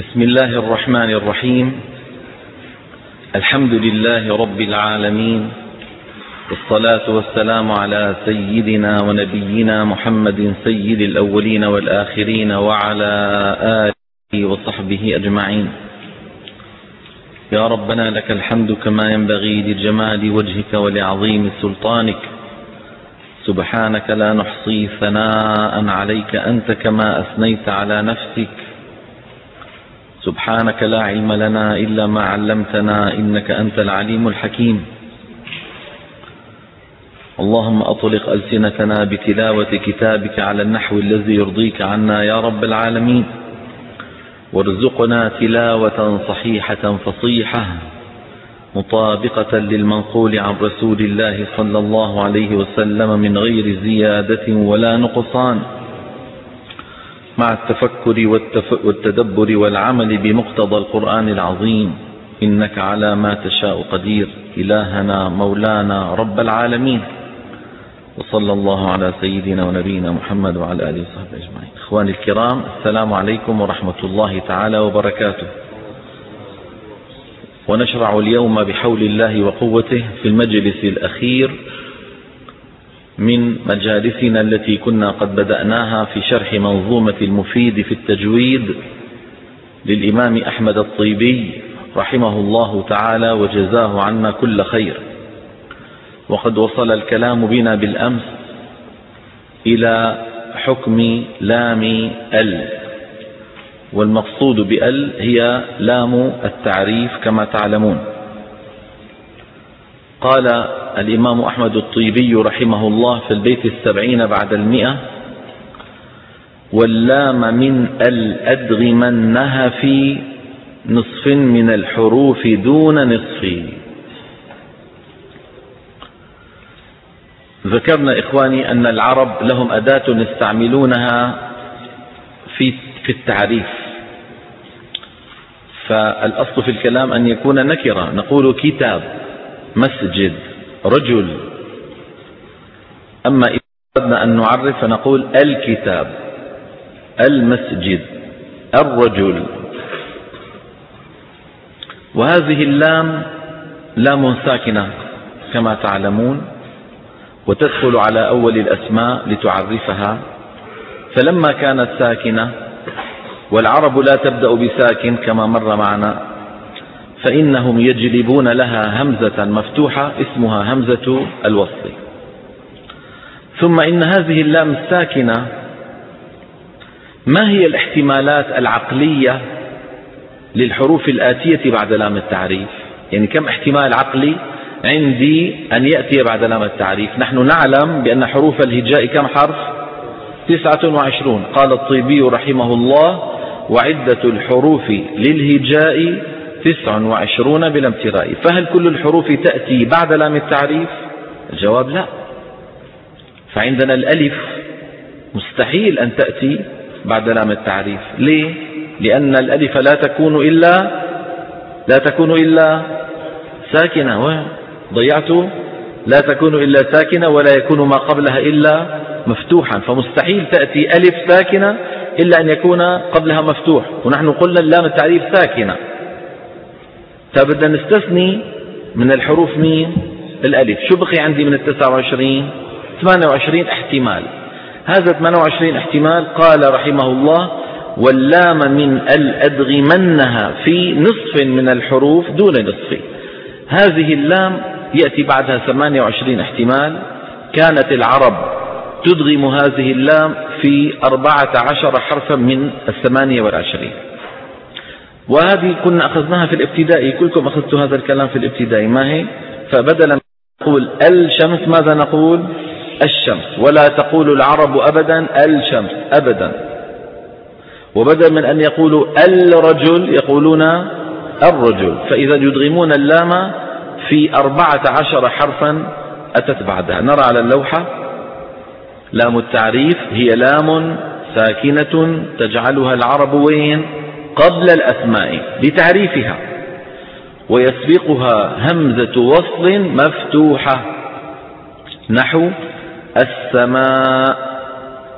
بسم الله الرحمن الرحيم. الحمد لله رب العالمين. والصلاة والسلام على سيدنا ونبينا محمد سيد الأولين والآخرين وعلى آله وصحبه أجمعين. يا ربنا لك الحمد كما ينبغي لجمال وجهك ولعظيم سلطانك. سبحانك لا نحصي ثناء عليك أنت كما أثنيت على نفسك. سبحانك لا علم لنا إلا ما علمتنا إنك أنت العليم الحكيم. اللهم أطلق ألسنتنا بتلاوة كتابك على النحو الذي يرضيك عنا يا رب العالمين. وارزقنا تلاوة صحيحة فصيحة مطابقة للمنقول عن رسول الله صلى الله عليه وسلم من غير زيادة ولا نقصان. مع التفكر والتدبر والعمل بمقتضى القرآن العظيم. إنك على ما تشاء قدير. إلهنا مولانا رب العالمين. وصلى الله على سيدنا ونبينا محمد وعلى آله وصحبه أجمعين. إخواني الكرام السلام عليكم ورحمة الله تعالى وبركاته. ونشرع اليوم بحول الله وقوته في المجلس الأخير من مجالسنا التي كنا قد بدأناها في شرح منظومة المفيد في التجويد للإمام أحمد الطيبي رحمه الله تعالى وجزاه عنا كل خير. وقد وصل الكلام بنا بالأمس إلى حكم لام ال. والمقصود بال هي لام التعريف كما تعلمون. قال الإمام أحمد الطيبي رحمه الله في البيت السبعين بعد المئة واللام من الأدغمنها في نصف من الحروف دون نصف. ذكرنا إخواني أن العرب لهم أداة يستعملونها في في التعريف. فالأصل في الكلام أن يكون نكرة. نقول كتاب. مسجد رجل. أما إذا أردنا أن نعرف فنقول الكتاب المسجد الرجل. وهذه اللام لام ساكنة كما تعلمون وتدخل على أول الأسماء لتعرفها. فلما كانت ساكنة والعرب لا تبدأ بساكن كما مر معنا فإنهم يجلبون لها همزة مفتوحة اسمها همزة الوصل ثم إن هذه اللام الساكنة ما هي الاحتمالات العقلية للحروف الآتية بعد لام التعريف؟ يعني كم احتمال عقلي عندي أن يأتي بعد لام التعريف؟ نحن نعلم بأن حروف الهجاء كم حرف؟ تسعة وعشرون. قال الطيبي رحمه الله وعدة الحروف للهجاء تسع وعشرون بلا امتراء فهل كل الحروف تأتي بعد لام التعريف؟ الجواب لا. فعندنا الألف. مستحيل أن تأتي بعد لام التعريف. ليه؟ لأن الألف لا تكون إلا لا تكون إلا ساكنة. ضيعت. لا تكون إلا ساكنة ولا يكون ما قبلها إلا مفتوحا. فمستحيل تأتي ألف ساكنة إلا أن يكون قبلها مفتوح. ونحن قلنا اللام التعريف ساكنة. فبدنا نستثني من الحروف مين؟ الألف. شو بقي عندي من التسعة وعشرين؟ ثمانية وعشرين احتمال. هذا 28 احتمال قال رحمه الله واللام من الأدغمنها في نصف من الحروف دون نصف. هذه اللام يأتي بعدها 28 احتمال. كانت العرب تدغم هذه اللام في أربعة عشر حرفا من الثمانية والعشرين. وهذه كنا أخذناها في الابتدائي كلكم أخذتوا هذا الكلام في الابتدائي ما هي؟ فبدلا من نقول الشمس ماذا نقول؟ الشمس. ولا تقول العرب أبدا الشمس أبدا. وبدلا من أن يقولوا الرجل يقولون الرجل. فإذا يدغمون اللام في أربعة عشر حرفا أتت بعدها. نرى على اللوحة. لام التعريف هي لام ساكنة تجعلها العرب وين؟ قبل الأسماء لتعريفها ويسبقها همزة وصل مفتوحة نحو السماء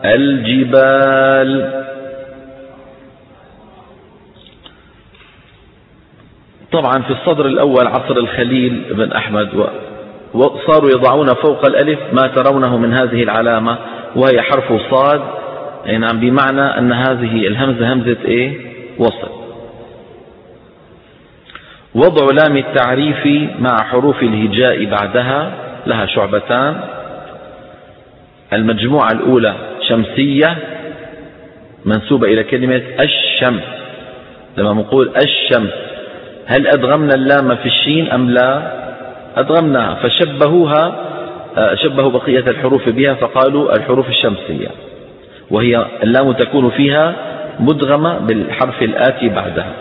الجبال. طبعا في الصدر الأول عصر الخليل بن أحمد وصاروا يضعون فوق الألف ما ترونه من هذه العلامة وهي حرف صاد نعم بمعنى أن هذه الهمزة همزة إيه؟ وصل. وضع لام التعريف مع حروف الهجاء بعدها لها شعبتان. المجموعة الأولى شمسية منسوبة إلى كلمة الشمس. لما نقول الشمس هل أدغمنا اللام في الشين أم لا؟ أدغمناها فشبهوها آه، شبهوا بقية الحروف بها فقالوا الحروف الشمسية. وهي اللام تكون فيها مدغمة بالحرف الآتي بعدها.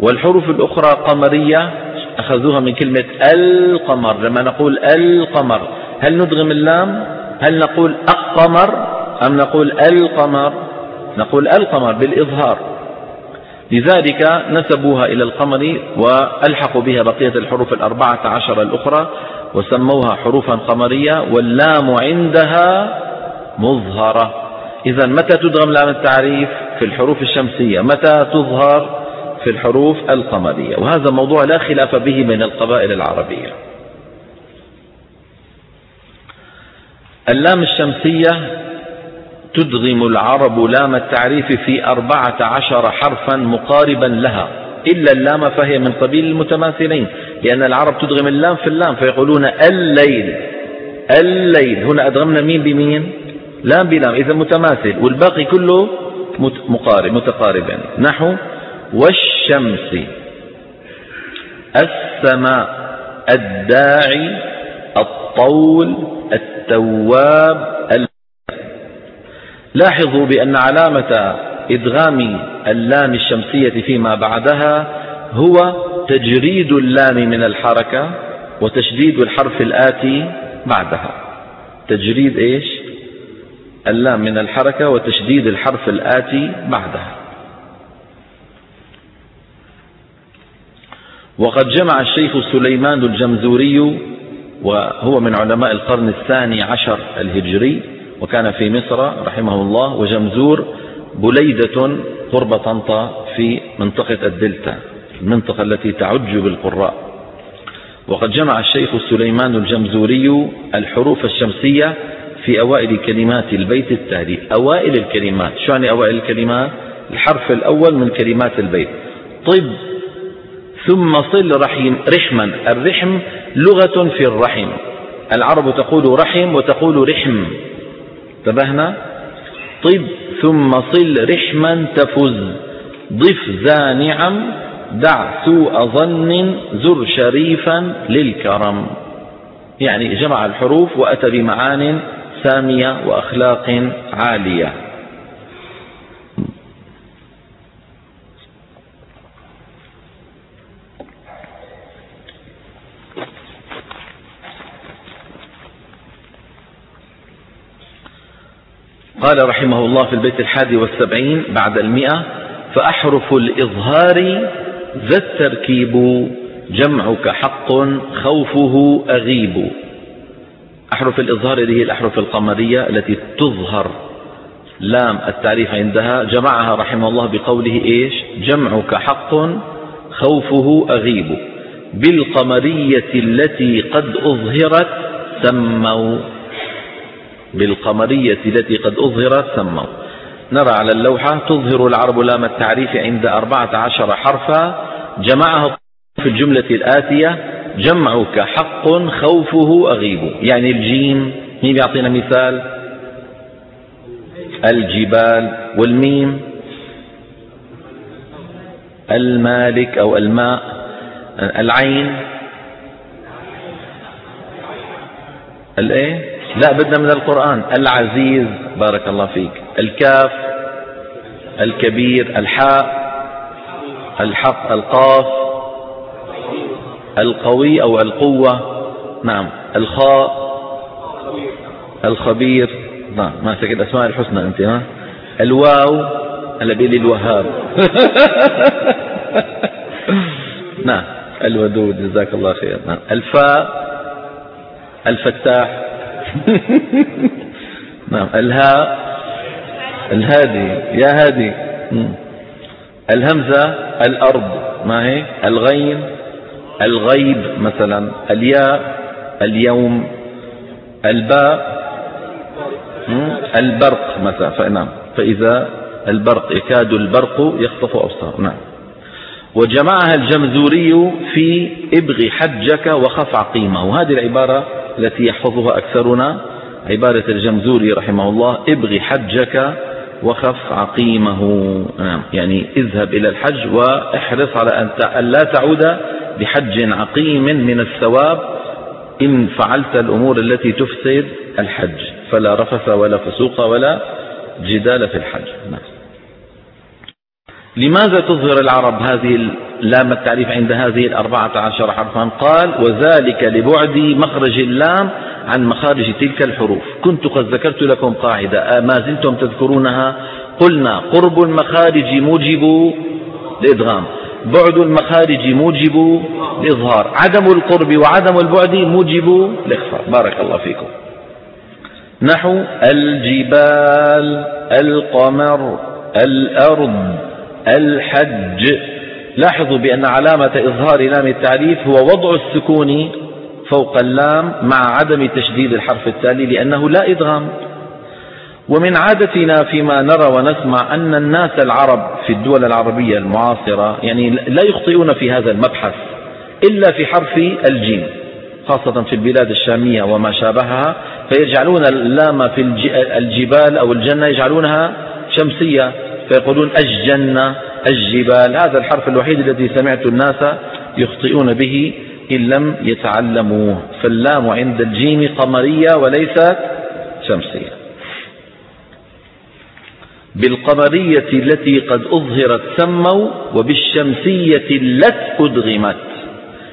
والحروف الأخرى قمرية أخذوها من كلمة القمر. لما نقول القمر هل ندغم اللام؟ هل نقول القمر أم نقول القمر؟ نقول القمر بالإظهار. لذلك نسبوها إلى القمر وألحقوا بها بقية الحروف الأربعة عشر الأخرى وسموها حروفا قمرية واللام عندها مظهرة. إذا متى تدغم لام التعريف؟ في الحروف الشمسية. متى تظهر؟ في الحروف القمرية. وهذا موضوع لا خلاف به بين القبائل العربية. اللام الشمسية تدغم العرب لام التعريف في أربعة عشر حرفا مقاربا لها. إلا اللام فهي من قبيل المتماثلين. لأن العرب تدغم اللام في اللام فيقولون الليل. الليل. هنا أدغمنا مين بمين؟ لام بلام إذا متماثل والباقي كله مقارب متقارب يعني نحو والشمس السماء الداعي الطول التواب لاحظوا بأن علامة إدغام اللام الشمسية فيما بعدها هو تجريد اللام من الحركة وتشديد الحرف الآتي بعدها. تجريد إيش؟ اللام من الحركة وتشديد الحرف الآتي بعدها. وقد جمع الشيخ سليمان الجمزوري وهو من علماء القرن الثاني عشر الهجري وكان في مصر رحمه الله وجمزور بليدة قرب طنطا في منطقة الدلتا المنطقة التي تعج بالقراء. وقد جمع الشيخ سليمان الجمزوري الحروف الشمسية في أوائل كلمات البيت التالي. أوائل الكلمات. شو يعني أوائل الكلمات؟ الحرف الأول من كلمات البيت. طب. ثم صل رحم رحما. الرحم لغة في الرحم. العرب تقول رحم وتقول رحم. انتبهنا؟ طب. ثم صل رحما تفز. ضف ذا نعم. دع سوء ظن زر شريفا للكرم. يعني جمع الحروف وأتى بمعان سامية وأخلاق عالية. قال رحمه الله في البيت الحادي والسبعين بعد المئة فأحرف الإظهار ذا التركيب جمعك حق خوفه أغيب. أحرف الإظهار هذه الأحرف القمرية التي تظهر لام التعريف عندها جمعها رحمه الله بقوله إيش؟ جمعك حق خوفه أغيب. بالقمرية التي قد أظهرت سموا. بالقمرية التي قد أظهرت سموا. نرى على اللوحة تظهر العرب لام التعريف عند أربعة عشر حرفا. جمعها في الجملة الآتية. جمعك حق خوفه أغيب. يعني الجيم مين يعطينا مثال. الجبال والميم. المالك أو الماء. العين. الإيه؟ لا بدنا من القرآن. العزيز بارك الله فيك. الكاف. الكبير. الحاء. الحق القاف. القوي أو القوة. نعم. الخاء الخبير. نعم. ما تكد أسماء الحسنى أنت ها؟ الواو بيلي الوهاب. نعم. الودود. جزاك الله خير نعم. الفاء الفتاح. نعم. الهاء الهادي. يا هادي. الهمزة الأرض. ما هي؟ الغين. الغيب مثلا الياء اليوم الباء البرق مثلا فنعم. فإذا البرق يكاد البرق يخطف أبصار. نعم. وجمعها الجمزوري في ابغ حجك وخف عقيمه وهذه العبارة التي يحفظها أكثرنا عبارة الجمزوري رحمه الله ابغ حجك وخف عقيمه. نعم. يعني اذهب إلى الحج واحرص على أن لا تعود بحج عقيم من الثواب إن فعلت الأمور التي تفسد الحج. فلا رفث ولا فسوق ولا جدال في الحج. نعم. لماذا تظهر العرب هذه لام التعريف عند هذه الأربعة عشر حرفا؟ قال وذلك لبعد مخرج اللام عن مخارج تلك الحروف. كنت قد ذكرت لكم قاعدة. ما زلتم تذكرونها. قلنا قرب المخارج موجب الإدغام بعد المخارج موجب الإظهار عدم القرب وعدم البعد موجب الإخفاء بارك الله فيكم. نحو الجبال القمر الأرض. الحج. لاحظوا بأن علامة إظهار لام التعريف هو وضع السكون فوق اللام مع عدم تشديد الحرف التالي لأنه لا إدغام. ومن عادتنا فيما نرى ونسمع أن الناس العرب في الدول العربية المعاصرة يعني لا يخطئون في هذا المبحث إلا في حرف الجيم خاصة في البلاد الشامية وما شابهها فيجعلون اللام في الجبال أو الجنة يجعلونها شمسية. فيقولون الجنة الجبال هذا الحرف الوحيد الذي سمعت الناس يخطئون به إن لم يتعلموه. فاللام عند الجيم قمرية وليست شمسية. بالقمرية التي قد أظهرت سموا وبالشمسية التي أدغمت.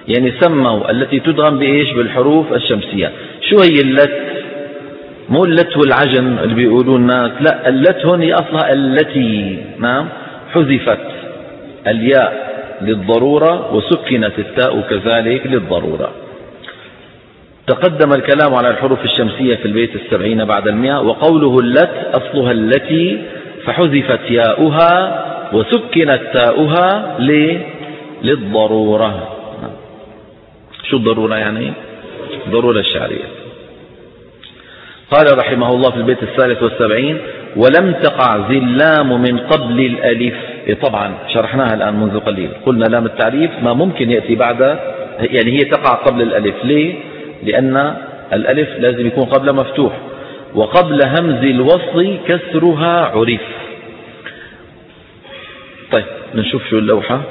يعني سموا التي تدغم بإيش؟ بالحروف الشمسية. شو هي اللت مو اللت والعجن اللي بيقولوا الناس لا اللت هون هي أصلها التي نعم حذفت الياء للضرورة وسكنت التاء كذلك للضرورة. تقدم الكلام على الحروف الشمسية في البيت السبعين بعد المئة وقوله اللت أصلها التي فحذفت ياؤها وسكنت تاؤها للضرورة. شو الضرورة يعني؟ ضرورة الشعرية. قال رحمه الله في البيت الثالث والسبعين ولم تقع زلام من قبل الألف. إيه طبعا شرحناها الآن منذ قليل. قلنا لام التعريف ما ممكن يأتي بعد يعني هي تقع قبل الألف. ليه؟ لأن الألف لازم يكون قبل مفتوح. وقبل همز الوصل كسرها عرف. طيب نشوف شو اللوحة.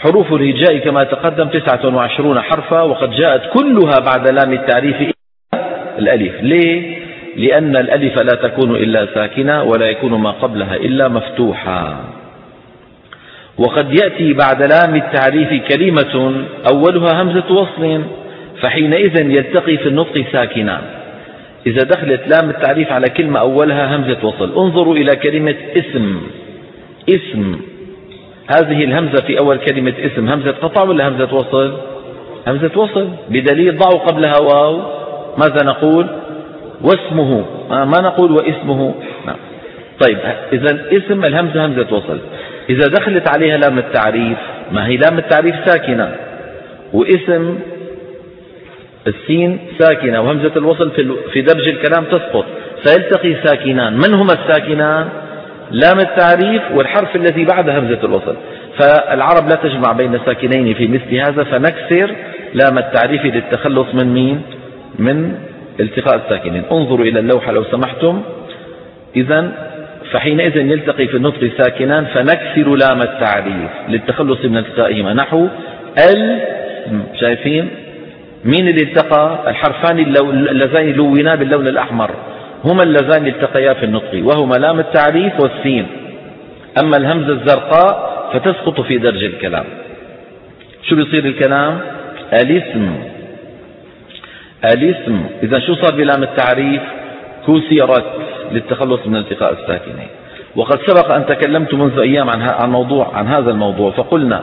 حروف الهجاء كما تقدم تسعة وعشرون حرفا وقد جاءت كلها بعد لام التعريف الألف. ليه؟ لأن الألف لا تكون إلا ساكنة ولا يكون ما قبلها إلا مفتوحا وقد يأتي بعد لام التعريف كلمة أولها همزة وصل فحينئذ يلتقي في النطق ساكنا إذا دخلت لام التعريف على كلمة أولها همزة وصل. انظروا إلى كلمة اسم. اسم. هذه الهمزة في أول كلمة اسم همزة قطع ولا همزة وصل؟ همزة وصل. بدليل ضعوا قبلها واو. ماذا نقول؟ واسمه. ما نقول واسمه؟ نعم. طيب إذا اسم الهمزة همزة وصل. إذا دخلت عليها لام التعريف ما هي لام التعريف؟ ساكنة. واسم السين ساكنة. وهمزة الوصل في درج الكلام تسقط. فيلتقي ساكنان. من هما الساكنان؟ لام التعريف والحرف الذي بعد همزة الوصل. فالعرب لا تجمع بين ساكنين في مثل هذا فنكسر لام التعريف للتخلص من مين من التقاء الساكنين. انظروا إلى اللوحة لو سمحتم. إذا فحينئذ يلتقي في النطق ساكنان فنكسر لام التعريف للتخلص من التقائهما. نحو ال شايفين؟ مين اللي التقى؟ الحرفان اللذان لونا باللون الأحمر. هما اللذان التقيا في النطق وهما لام التعريف والسين. أما الهمزة الزرقاء فتسقط في درج الكلام. شو بيصير الكلام؟ الاسم. الاسم. إذا شو صار بلام التعريف؟ كسرت للتخلص من التقاء الساكنين. وقد سبق أن تكلمت منذ أيام عن عن موضوع عن هذا الموضوع فقلنا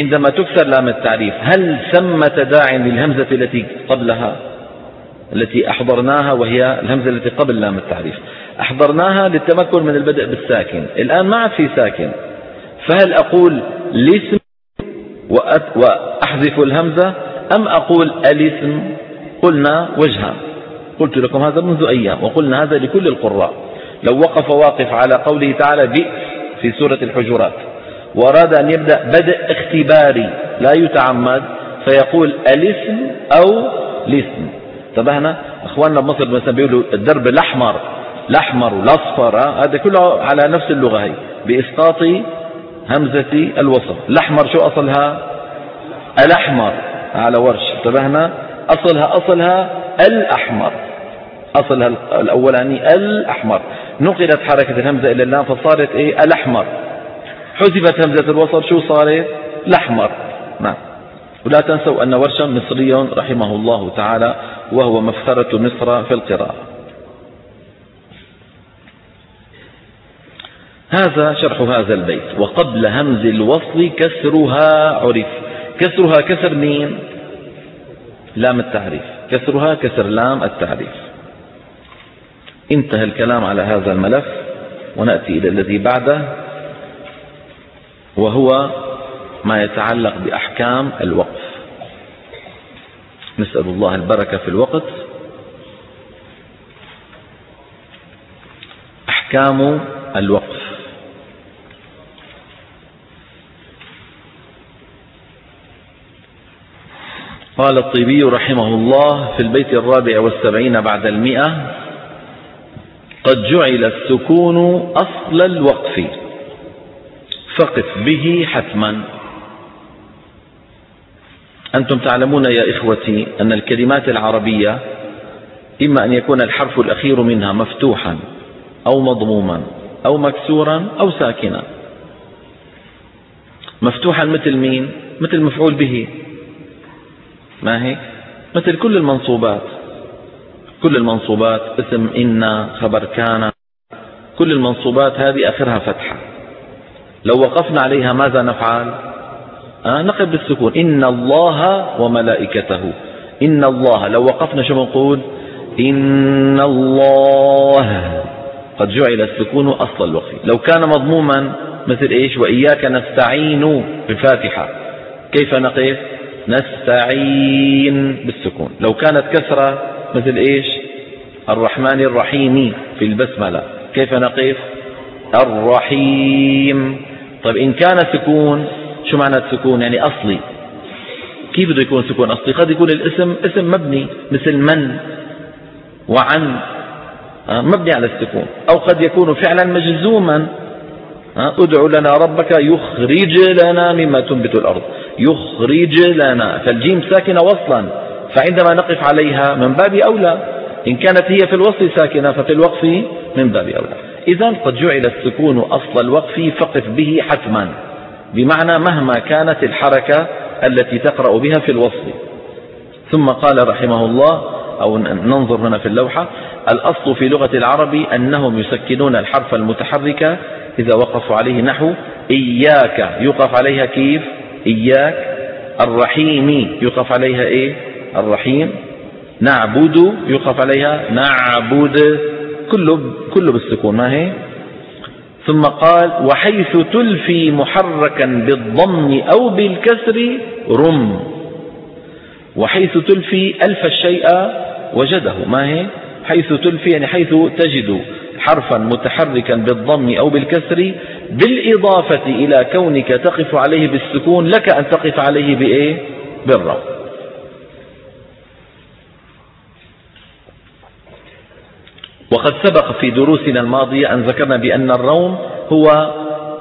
عندما تكسر لام التعريف هل ثمة داع للهمزة التي قبلها التي أحضرناها وهي الهمزة التي قبل لام التعريف؟ أحضرناها للتمكن من البدء بالساكن. الآن ما عاد في ساكن. فهل أقول لاسم وأحذف الهمزة أم أقول الاسم قلنا وجها قلت لكم هذا منذ أيام وقلنا هذا لكل القراء. لو وقف واقف على قوله تعالى بئس في سورة الحجرات وأراد أن يبدأ بدء اختباري لا يتعمد فيقول الاسم أو الاسم. انتبهنا إخواننا بمصر مثلا بيقولوا الدرب الأحمر الأحمر والأصفر هذا كله على نفس اللغة هي. بإسقاط همزة الوسط الأحمر شو أصلها؟ الأحمر على ورش. انتبهنا أصلها أصلها الأحمر. أصلها الأولاني الأحمر. نقلت حركة الهمزة إلى اللام فصارت إيه؟ الأحمر. حذفت همزة الوسط شو صارت؟ الأحمر. نعم. ولا تنسوا أن ورشا مصري رحمه الله تعالى وهو مفخرة مصر في القراءة. هذا شرح هذا البيت. وقبل همز الوصل كسرها عرف. كسرها كسر مين لام التعريف كسرها كسر لام التعريف انتهى الكلام على هذا الملف ونأتي إلى الذي بعده وهو ما يتعلق بأحكام الوقف. نسأل الله البركة في الوقت. أحكام الوقف. قال الطيبي رحمه الله في البيت الرابع والسبعين بعد المئة قد جعل السكون أصل الوقف. فقف به حتما. أنتم تعلمون يا إخوتي أن الكلمات العربية إما أن يكون الحرف الأخير منها مفتوحا أو مضموما أو مكسورا أو ساكنا. مفتوحا مثل مين؟ مثل مفعول به. ما هيك مثل كل المنصوبات. كل المنصوبات اسم إن خبر كان. كل المنصوبات هذه آخرها فتحة. لو وقفنا عليها ماذا نفعل؟ آه نقف بالسكون. إن الله وملائكته. إن الله لو وقفنا شو بنقول؟ إن الله. قد جعل السكون أصل الوقف لو كان مضموما مثل إيش؟ وإياك نستعين بالفاتحة. كيف نقف؟ نستعين بالسكون. لو كانت كسرة مثل إيش؟ الرحمن الرحيم في البسملة. كيف نقف الرحيم. طيب إن كان سكون شو معنى السكون؟ يعني أصلي. كيف بده يكون سكون أصلي؟ قد يكون الاسم اسم مبني مثل من وعن. آه، مبني على السكون. أو قد يكون فعلا مجزوما. آه، ادع لنا ربك يخرج لنا مما تنبت الأرض. يخرج لنا فالجيم ساكنة وصلا فعندما نقف عليها من باب أولى إن كانت هي في الوصل ساكنة ففي الوقف من باب أولى. إذا قد جعل السكون أصل الوقف فقف به حتما بمعنى مهما كانت الحركة التي تقرأ بها في الوصل ثم قال رحمه الله أو ننظر هنا في اللوحة الأصل في لغة العرب أنهم يسكنون الحرف المتحرك إذا وقفوا عليه نحو إياك يقف عليها كيف؟ إياك الرحيم يقف عليها إيه؟ الرحيم. نعبد يقف عليها نعبد كله كله بالسكون ما هي؟ ثم قال وحيث تلفي محركا بالضم أو بالكسر رم. وحيث تلفي ألف الشيء وجده ما هي؟ حيث تلفي يعني حيث تجد حرفا متحركا بالضم أو بالكسر بالإضافة إلى كونك تقف عليه بالسكون لك أن تقف عليه بإيه؟ بالروم وقد سبق في دروسنا الماضية أن ذكرنا بأن الروم هو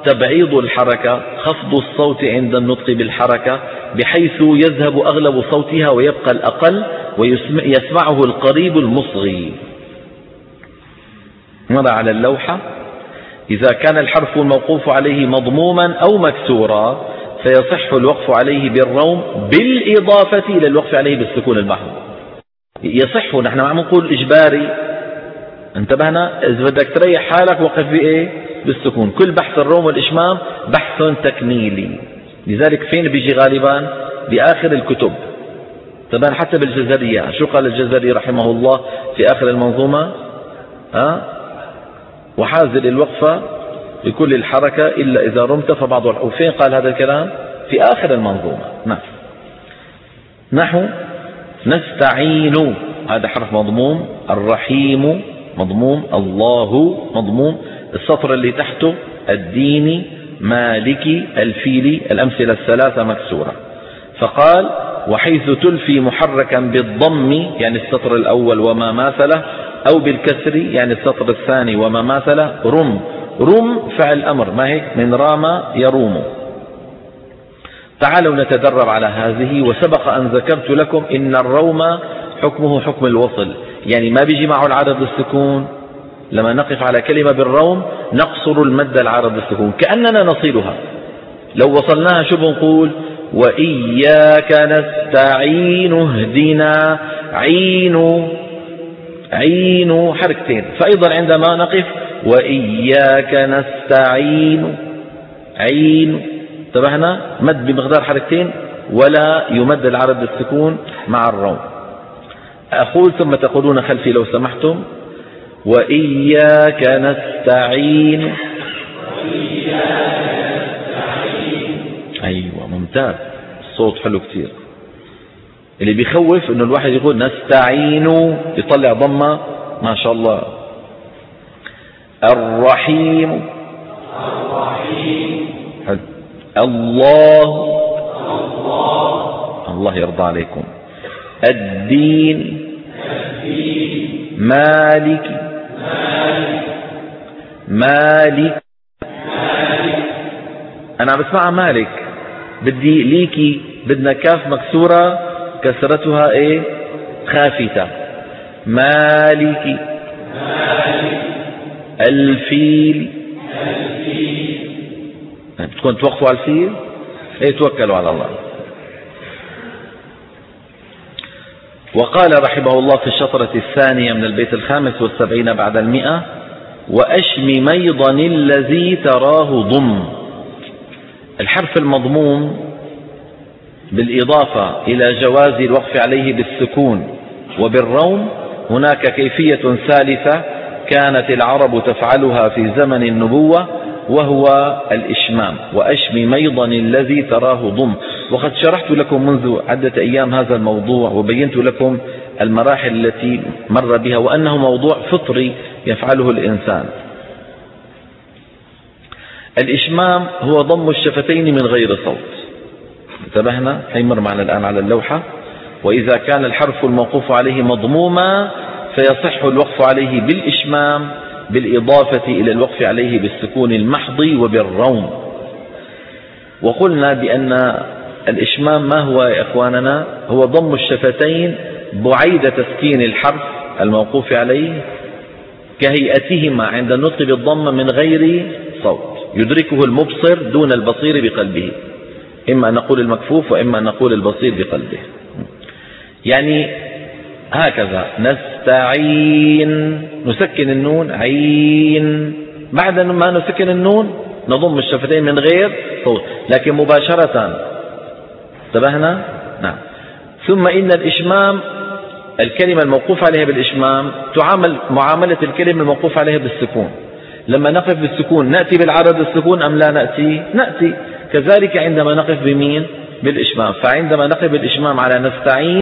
تبعيض الحركة خفض الصوت عند النطق بالحركة بحيث يذهب أغلب صوتها ويبقى الأقل ويسمعه القريب المصغي. نرى على اللوحة؟ إذا كان الحرف الموقوف عليه مضموما أو مكسورا فيصح الوقف عليه بالروم بالإضافة إلى الوقف عليه بالسكون المحض. يصح نحن عم نقول إجباري. انتبهنا؟ إذا بدك تريح حالك وقف بإيه؟ بالسكون. كل بحث الروم والإشمام بحث تكميلي. لذلك فين بيجي غالبا؟ بآخر الكتب. طبعا حتى بالجزرية. شو قال الجزري رحمه الله في آخر المنظومة؟ ها؟ وحازل الوقفة لكل الحركة إلا إذا رمت فبعض وفين قال هذا الكلام؟ في آخر المنظومة. نعم. نحو نستعين. هذا حرف مضموم. الرحيم مضموم. الله مضموم. السطر اللي تحته الدين مالك الفيل. الأمثلة الثلاثة مكسورة. فقال وحيث تلفي محركا بالضم يعني السطر الأول وما ماثله أو بالكسر يعني السطر الثاني وما ماثله رم. رم فعل أمر ما هيك؟ من رام يروم. تعالوا نتدرب على هذه وسبق أن ذكرت لكم إن الروم حكمه حكم الوصل. يعني ما بيجي معه العدد السكون. لما نقف على كلمة بالروم نقصر المد العرض السكون. كأننا نصيلها لو وصلناها شو بنقول؟ وإياك نستعين اهدنا عين عين حركتين. فأيضا عندما نقف وإياك نستعين. عين. انتبهنا؟ مد بمقدار حركتين. ولا يمد العرض السكون مع الروم. أقول ثم تقولون خلفي لو سمحتم. وإياك نستعين. أيوة ممتاز. الصوت حلو كثير اللي بيخوف إنه الواحد يقول نستعين يطلع ضمة ما شاء الله. الرحيم. الرحيم الله. الله يرضى عليكم. الدين. مالك. مالك. أنا عم بسمعها مالك. بدي ليكي بدنا كاف مكسورة. كسرتها إيه؟ خافتة مالك. الفيل. بدكم توقفوا على الفيل؟ إيه توكلوا على الله. وقال رحمه الله في الشطرة الثانية من البيت الخامس والسبعين بعد المئة وأشم ميضا الذي تراه ضم. الحرف المضموم بالإضافة إلى جواز الوقف عليه بالسكون وبالروم هناك كيفية ثالثة كانت العرب تفعلها في زمن النبوة وهو الإشمام. وأشم ميضا الذي تراه ضم. وقد شرحت لكم منذ عدة أيام هذا الموضوع وبينت لكم المراحل التي مر بها وأنه موضوع فطري يفعله الإنسان. الإشمام هو ضم الشفتين من غير صوت. انتبهنا؟ حيمر معنا الآن على اللوحة. وإذا كان الحرف الموقوف عليه مضموما فيصح الوقف عليه بالإشمام بالإضافة إلى الوقف عليه بالسكون المحض وبالروم. وقلنا بأن الإشمام ما هو يا إخواننا؟ هو ضم الشفتين بعيد تسكين الحرف الموقوف عليه كهيئتهما عند النطق بالضمة من غير صوت يدركه المبصر دون البصير بقلبه. إما أن نقول المكفوف وإما أن نقول البصير بقلبه. يعني هكذا نستعين نسكن النون عين. بعد ما نسكن النون نضم الشفتين من غير صوت. لكن مباشرة انتبهنا؟ نعم. ثم إن الإشمام الكلمة الموقوف عليها بالإشمام تعامل معاملة الكلمة الموقوف عليها بالسكون. لما نقف بالسكون نأتي بالعرض السكون أم لا نأتي؟ نأتي. كذلك عندما نقف بمين؟ بالإشمام. فعندما نقف بالإشمام على نستعين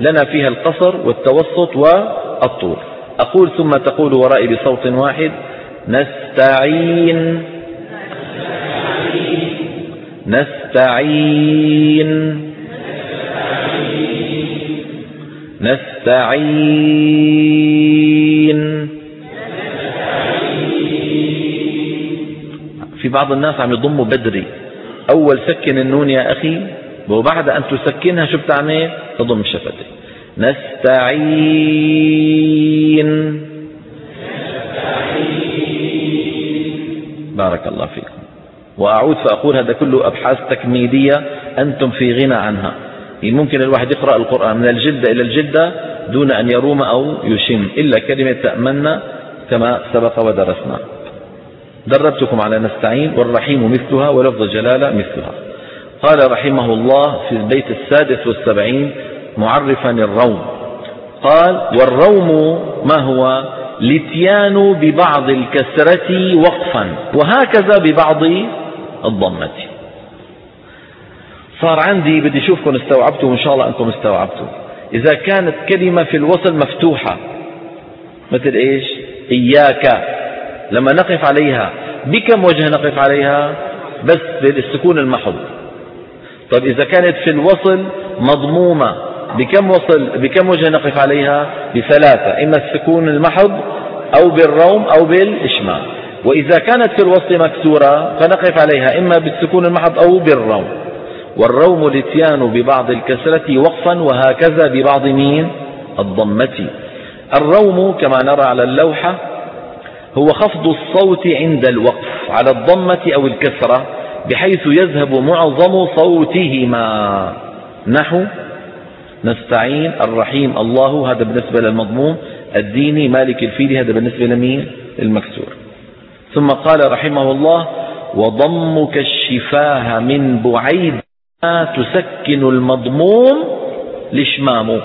لنا فيها القصر والتوسط والطول. أقول ثم تقول ورائي بصوت واحد نستعين. نستعين. نستعين. في بعض الناس عم يضموا بدري. أول سكن النون يا أخي وبعد أن تسكنها شو بتعمل؟ تضم الشفتين نستعين. بارك الله فيكم. وأعود فأقول هذا كله أبحاث تكميلية أنتم في غنى عنها. ممكن الواحد يقرأ القرآن من الجدة إلى الجدة دون أن يروم أو يشم. إلا كلمة تأمنا كما سبق ودرسنا. دربتكم على نستعين والرحيم مثلها ولفظ جلالة مثلها. قال رحمه الله في البيت السادس والسبعين معرفا الروم. قال والروم ما هو؟ الاتيان ببعض الكسرة وقفا وهكذا ببعض الضمة. صار عندي بدي أشوفكم استوعبتوا وإن شاء الله أنكم استوعبتوا. إذا كانت كلمة في الوصل مفتوحة مثل إيش؟ إياك. لما نقف عليها بكم وجه نقف عليها؟ بس بالسكون المحض. طيب إذا كانت في الوصل مضمومة بكم وصل بكم وجه نقف عليها؟ بثلاثة إما السكون المحض أو بالروم أو بالإشمام. وإذا كانت في الوصل مكسورة فنقف عليها إما بالسكون المحض أو بالروم. والروم الاتيان ببعض الكسرة وقفا وهكذا ببعض مين الضمة. الروم كما نرى على اللوحة هو خفض الصوت عند الوقف على الضمة أو الكسرة بحيث يذهب معظم صوتهما. نحو نستعين الرحيم الله هذا بالنسبة للمضموم. الديني مالك الفيل هذا بالنسبة لمين؟ المكسور ثم قال رحمه الله وضمك الشفاه من بعيد تسكن المضموم الإشمام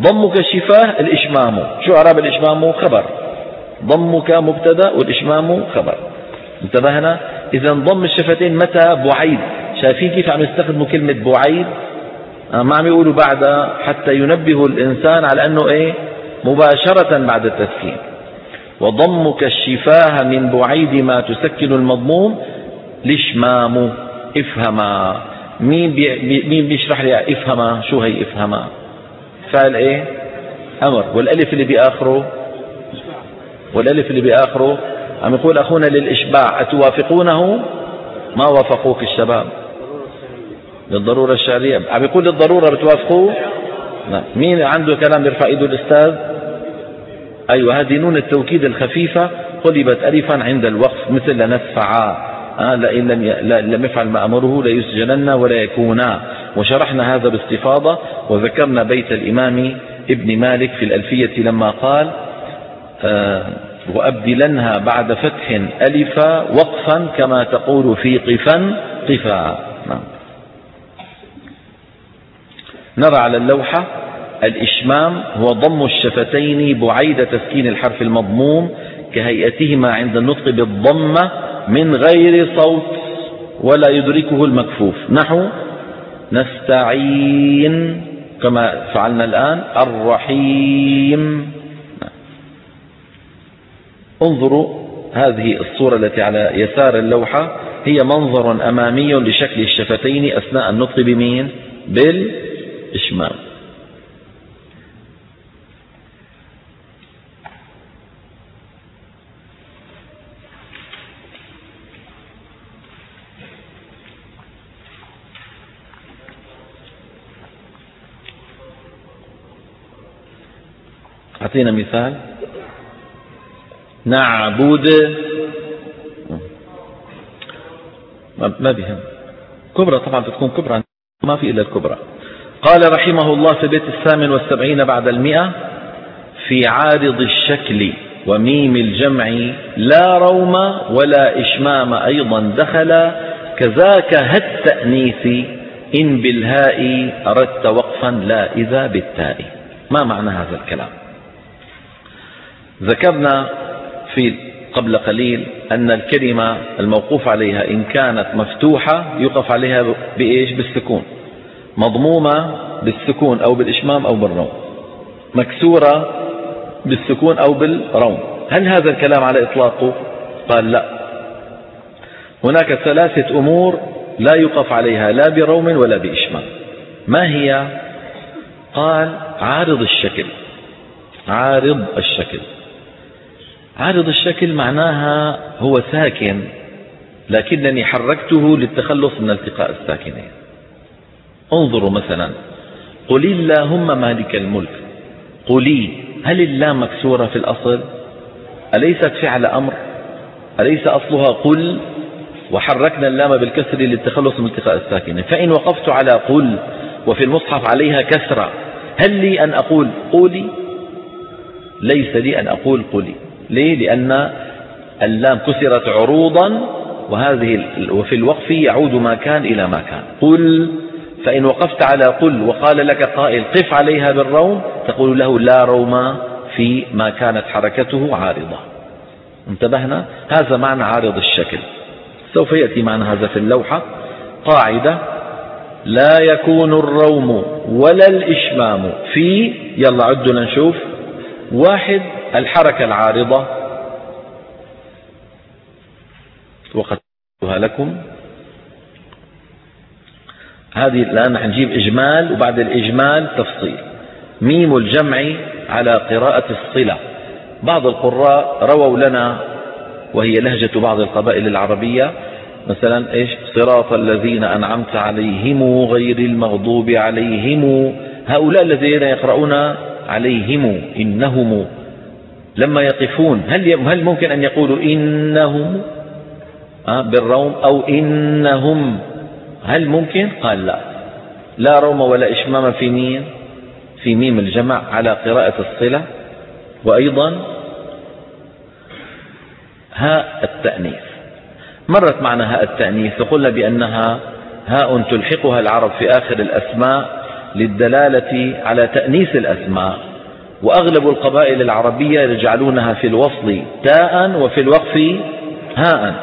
ضمك الشفاه الإشمام. شو أعراب الإشمام؟ خبر. ضمك مبتدا والإشمام خبر. انتبهنا؟ إذا ضم الشفتين متى؟ بعيد. شايفين كيف عم يستخدموا كلمة بعيد؟ ما عم يقولوا بعد حتى ينبه الإنسان على أنه إيه؟ مباشرة بعد التسكين. وضمك الشفاه من بعيد ما تسكن المضموم. الإشمام. افهما. مين بي مين بيشرح لي افهما؟ شو هي افهما؟ فعل إيه؟ أمر. والألف اللي بآخره؟ والألف اللي بآخره عم يقول أخونا للإشباع أتوافقونه؟ ما وافقوك الشباب. للضرورة الشعرية. عم يقول للضرورة بتوافقوه نعم. مين عنده كلام يرفع إيده الأستاذ؟ أيوه هذه نون التوكيد الخفيفة قلبت الفا عند الوقف مثل لنسفعا آه لئن لم لم يفعل ما أمره ليسجنن ولا يكونا وشرحنا هذا باستفاضة وذكرنا بيت الإمام ابن مالك في الألفية لما قال آه وأبدلنها بعد فتح ألفا وقفا كما تقول في قفا قفا. نعم. نرى على اللوحة الإشمام هو ضم الشفتين بعيد تسكين الحرف المضموم كهيئتهما عند النطق بالضمة من غير صوت ولا يدركه المكفوف. نحو نستعين كما فعلنا الآن الرحيم. انظروا هذه الصورة التي على يسار اللوحة. هي منظر أمامي لشكل الشفتين أثناء النطق بمين؟ بالإشمام. أعطينا مثال. نعبد. ما بهم. كبرى طبعا بتكون كبرى. ما في إلا الكبرى. قال رحمه الله في البيت الثامن والسبعين بعد المئة في عارض الشكل وميم الجمع لا روم ولا إشمام أيضا دخل كذاك هالتأنيث إن بالهاء أردت وقفا لا إذا بالتاء. ما معنى هذا الكلام؟ ذكرنا في قبل قليل أن الكلمة الموقوف عليها إن كانت مفتوحة يقف عليها بإيش؟ بالسكون. مضمومة بالسكون أو بالإشمام أو بالروم. مكسورة بالسكون أو بالروم. هل هذا الكلام على إطلاقه قال لا. هناك ثلاثة أمور لا يقف عليها لا بروم ولا بإشمام. ما هي؟ قال عارض الشكل. عارض الشكل. عارض الشكل معناها هو ساكن لكنني حركته للتخلص من التقاء الساكنين. انظروا مثلا قل اللهم مالك الملك. قلي هل اللام مكسورة في الأصل؟ أليست فعل أمر؟ أليس أصلها قل؟ وحركنا اللام بالكسر للتخلص من التقاء الساكنين. فإن وقفت على قل وفي المصحف عليها كسرة هل لي أن أقول قولي؟ ليس لي أن أقول قولي. ليه؟ لأن اللام كسرت عروضا وهذه وفي الوقف يعود ما كان إلى ما كان. قل فإن وقفت على قل وقال لك قائل قف عليها بالروم تقول له لا روم في ما كانت حركته عارضة. انتبهنا؟ هذا معنى عارض الشكل. سوف يأتي معنا هذا في اللوحة. قاعدة لا يكون الروم ولا الإشمام في يلا عدوا لنشوف واحد الحركة العارضة. وقتها لكم. هذه الآن حنجيب إجمال وبعد الإجمال تفصيل. ميم الجمع على قراءة الصلة. بعض القراء رووا لنا وهي لهجة بعض القبائل العربية مثلا إيش؟ صراط الذين أنعمت عليهم غير المغضوب عليهم. هؤلاء الذين يقرؤون عليهم إنهم لما يقفون هل هل ممكن أن يقولوا إنهم بالروم أو إنهم؟ هل ممكن؟ قال لا. لا روم ولا إشمام في مين في ميم الجمع على قراءة الصلة. وأيضا هاء التأنيث. مرت معنا هاء التأنيث وقلنا بأنها هاء تلحقها العرب في آخر الأسماء للدلالة على تأنيث الأسماء. وأغلب القبائل العربية يجعلونها في الوصل تاء وفي الوقف هاء.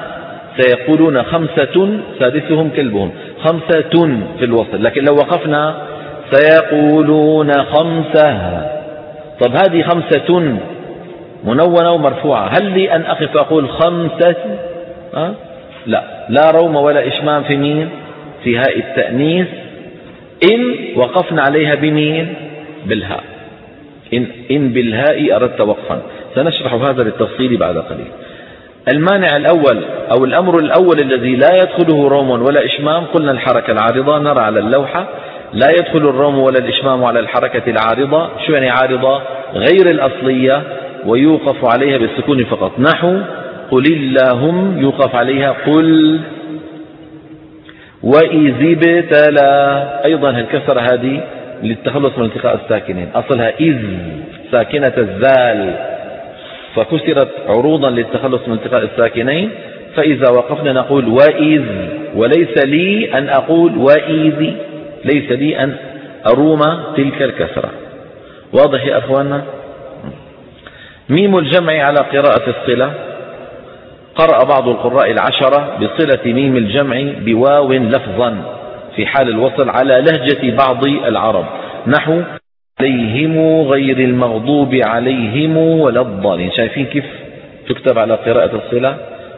سيقولون خمسة سادسهم كلبهم. خمسة في الوصل. لكن لو وقفنا سيقولون خمسة. طب هذه خمسة منونة ومرفوعة. هل لي أن أقف أقول خمسة؟ أه؟ لا. لا روم ولا إشمام في مين في هاء التأنيث. إن وقفنا عليها بمين بالهاء. إن, إن بالهاء أردت وقفا. سنشرح هذا بالتفصيل بعد قليل. المانع الأول أو الأمر الأول الذي لا يدخله روم ولا إشمام قلنا الحركة العارضة نرى على اللوحة. لا يدخل الروم ولا الإشمام على الحركة العارضة. شو يعني عارضة؟ غير الأصلية ويوقف عليها بالسكون فقط. نحو قل اللهم يوقف عليها قل وإذ ابتلى. أيضا الكسرة هذه؟ للتخلص من التقاء الساكنين. أصلها إذ ساكنة الزال فكسرت عروضا للتخلص من التقاء الساكنين. فإذا وقفنا نقول وإذ وليس لي أن أقول وإذ ليس لي أن أروم تلك الكسرة. واضح يا أخواننا؟ ميم الجمع على قراءة الصلة. قرأ بعض القراء العشرة بصلة ميم الجمع بواو لفظا. في حال الوصل على لهجة بعض العرب. نحو عليهم غير المغضوب عليهم ولا الضالين. شايفين كيف تكتب على قراءة الصلة؟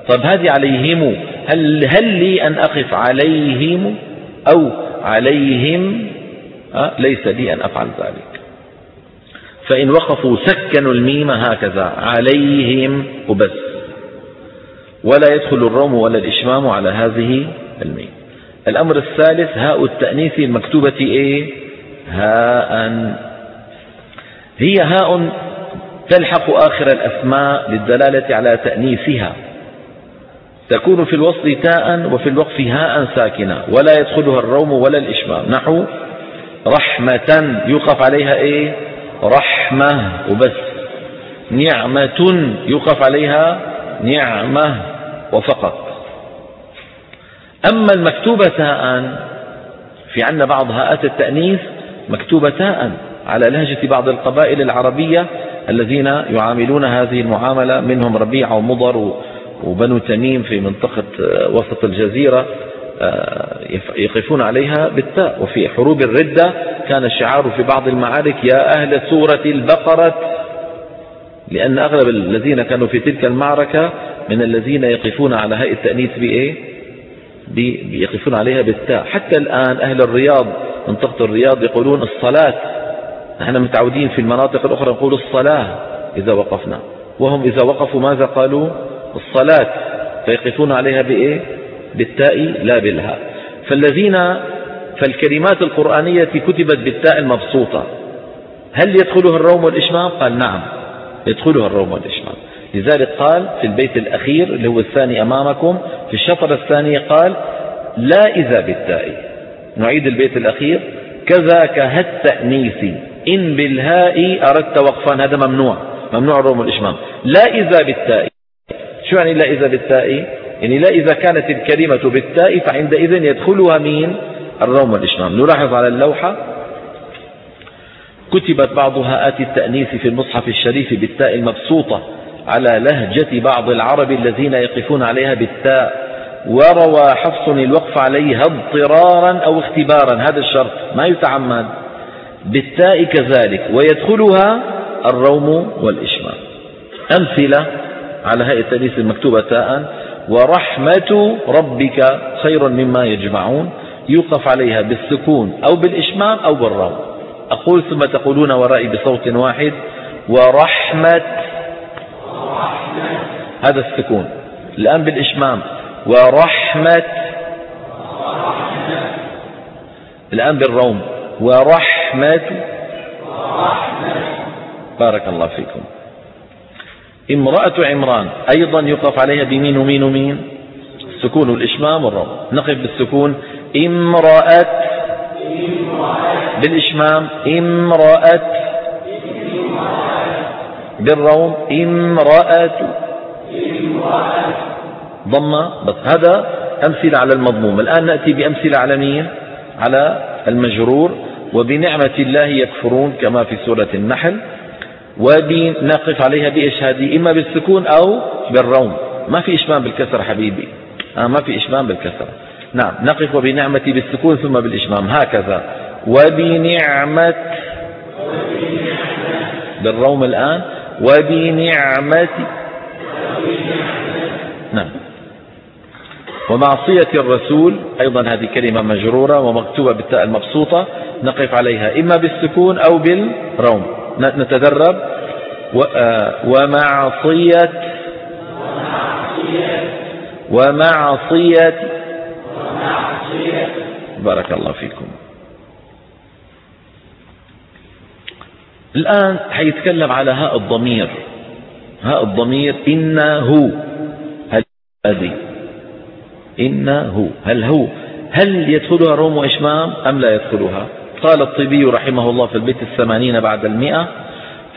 طب هذه عليهم هل, هل لي أن أقف عليهم أو عليهم؟ أه؟ ليس لي أن أفعل ذلك. فإن وقفوا سكنوا الميم هكذا. عليهم وبس. ولا يدخل الروم ولا الإشمام على هذه الميم. الأمر الثالث هاء التأنيث المكتوبة إيه؟ هاء. هي هاء تلحق آخر الأسماء للدلالة على تأنيثها. تكون في الوصل تاء وفي الوقف هاء ساكنة ولا يدخلها الروم ولا الإشمام. نحو رحمة يوقف عليها إيه؟ رحمة. وبس. نعمة يوقف عليها نعمة. وفقط. أما المكتوبة تاء في عندنا بعض هاءات التأنيث مكتوبة تاء على لهجة بعض القبائل العربية الذين يعاملون هذه المعاملة منهم ربيعة ومضر وبنو تميم في منطقة آه، وسط الجزيرة آه، يقفون عليها بالتاء. وفي حروب الردة كان الشعار في بعض المعارك يا أهل سورة البقرة لأن أغلب الذين كانوا في تلك المعركة من الذين يقفون على هيئة التأنيث بإيه؟ يقفون عليها بالتاء. حتى الآن أهل الرياض منطقة الرياض يقولون الصلاة. نحن متعودين في المناطق الأخرى نقول الصلاة إذا وقفنا. وهم إذا وقفوا ماذا قالوا؟ الصلاة. فيقفون عليها بإيه؟ بالتاء لا بالهاء. فالذين فالكلمات القرآنية كتبت بالتاء المبسوطة هل يدخلها الروم والإشمام؟ قال نعم يدخلها الروم والإشمام. لذلك قال في البيت الأخير اللي هو الثاني أمامكم في الشطر الثاني قال لا إذا بالتاء نعيد البيت الأخير كذاك هالتأنيث إن بالهاء أردت وقفا هذا ممنوع ممنوع الروم والإشمام. لا إذا بالتاء شو يعني لا إذا بالتاء يعني لا إذا كانت الكلمة بالتاء فعندئذ يدخلها مين الروم والإشمام. نلاحظ على اللوحة كتبت بعض هاءات التأنيث في المصحف الشريف بالتاء المبسوطة. على لهجة بعض العرب الذين يقفون عليها بالتاء وروى حفص الوقف عليها اضطرارا أو اختبارا هذا الشرط ما يتعمد. بالتاء كذلك ويدخلها الروم والإشمام. أمثلة على هيئة التأنيث المكتوبة تاء ورحمة ربك خير مما يجمعون يوقف عليها بالسكون أو بالإشمام أو بالروم. أقول ثم تقولون ورائي بصوت واحد ورحمة هذا السكون. الآن بالإشمام. ورحمة الآن بالروم. ورحمة بارك الله فيكم. امرأة عمران. أيضا يقف عليها بمين ومين ومين؟ السكون والإشمام والروم. نقف بالسكون. امرأة بالإشمام. امرأة بالروم. امرأة ضمة. بس هذا أمثلة على المضموم. الآن نأتي بأمثلة على مين على المجرور. وبنعمة الله يكفرون كما في سورة النحل. وبنقف عليها بإشهاد إما بالسكون أو بالروم. ما في إشمام بالكسر حبيبي. آه ما في إشمام بالكسر. نعم نقف وبنعمة بالسكون ثم بالإشمام. هكذا. وبنعمة بالروم الآن. وبنعمة نعم. ومعصية الرسول أيضا هذه كلمة مجرورة ومكتوبة بالتاء المبسوطة نقف عليها إما بالسكون أو بالروم. نتدرب. آه، ومعصية ومعصية بارك الله فيكم. الآن حيتكلم على هاء الضمير. هاء الضمير إنه هل هذه إنه هل هو. هل يدخلها روم وإشمام أم لا يدخلها؟ قال الطبي رحمه الله في البيت الثمانين بعد المئة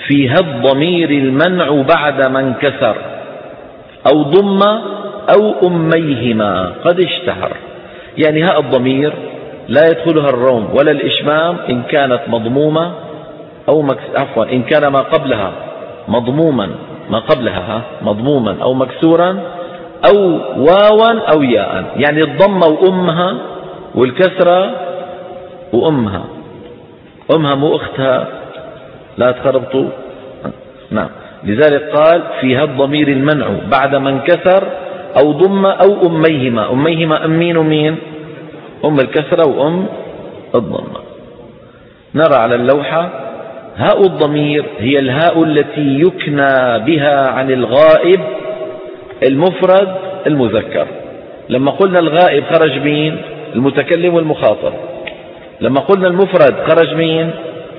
فيها الضمير المنع بعد ما انكسر أو ضم أو أميهما قد اشتهر. يعني هاء الضمير لا يدخلها الروم ولا الإشمام إن كانت مضمومة أو مكس... عفوا إن كان ما قبلها مضموما. ما قبلها ها؟ مضموما أو مكسورا أو واوا أو ياء. يعني الضمة وأمها والكسرة وأمها. أمها مو أختها. لا تخربطوا. نعم. لذلك قال فيها الضمير المنع بعد ما انكسر أو ضم أو أميهما. أميهما أم مين ومين؟ أم الكسرة وأم الضمة. نرى على اللوحة هاء الضمير هي الهاء التي يكنى بها عن الغائب المفرد المذكر. لما قلنا الغائب خرج مين؟ المتكلم والمخاطب. لما قلنا المفرد خرج مين؟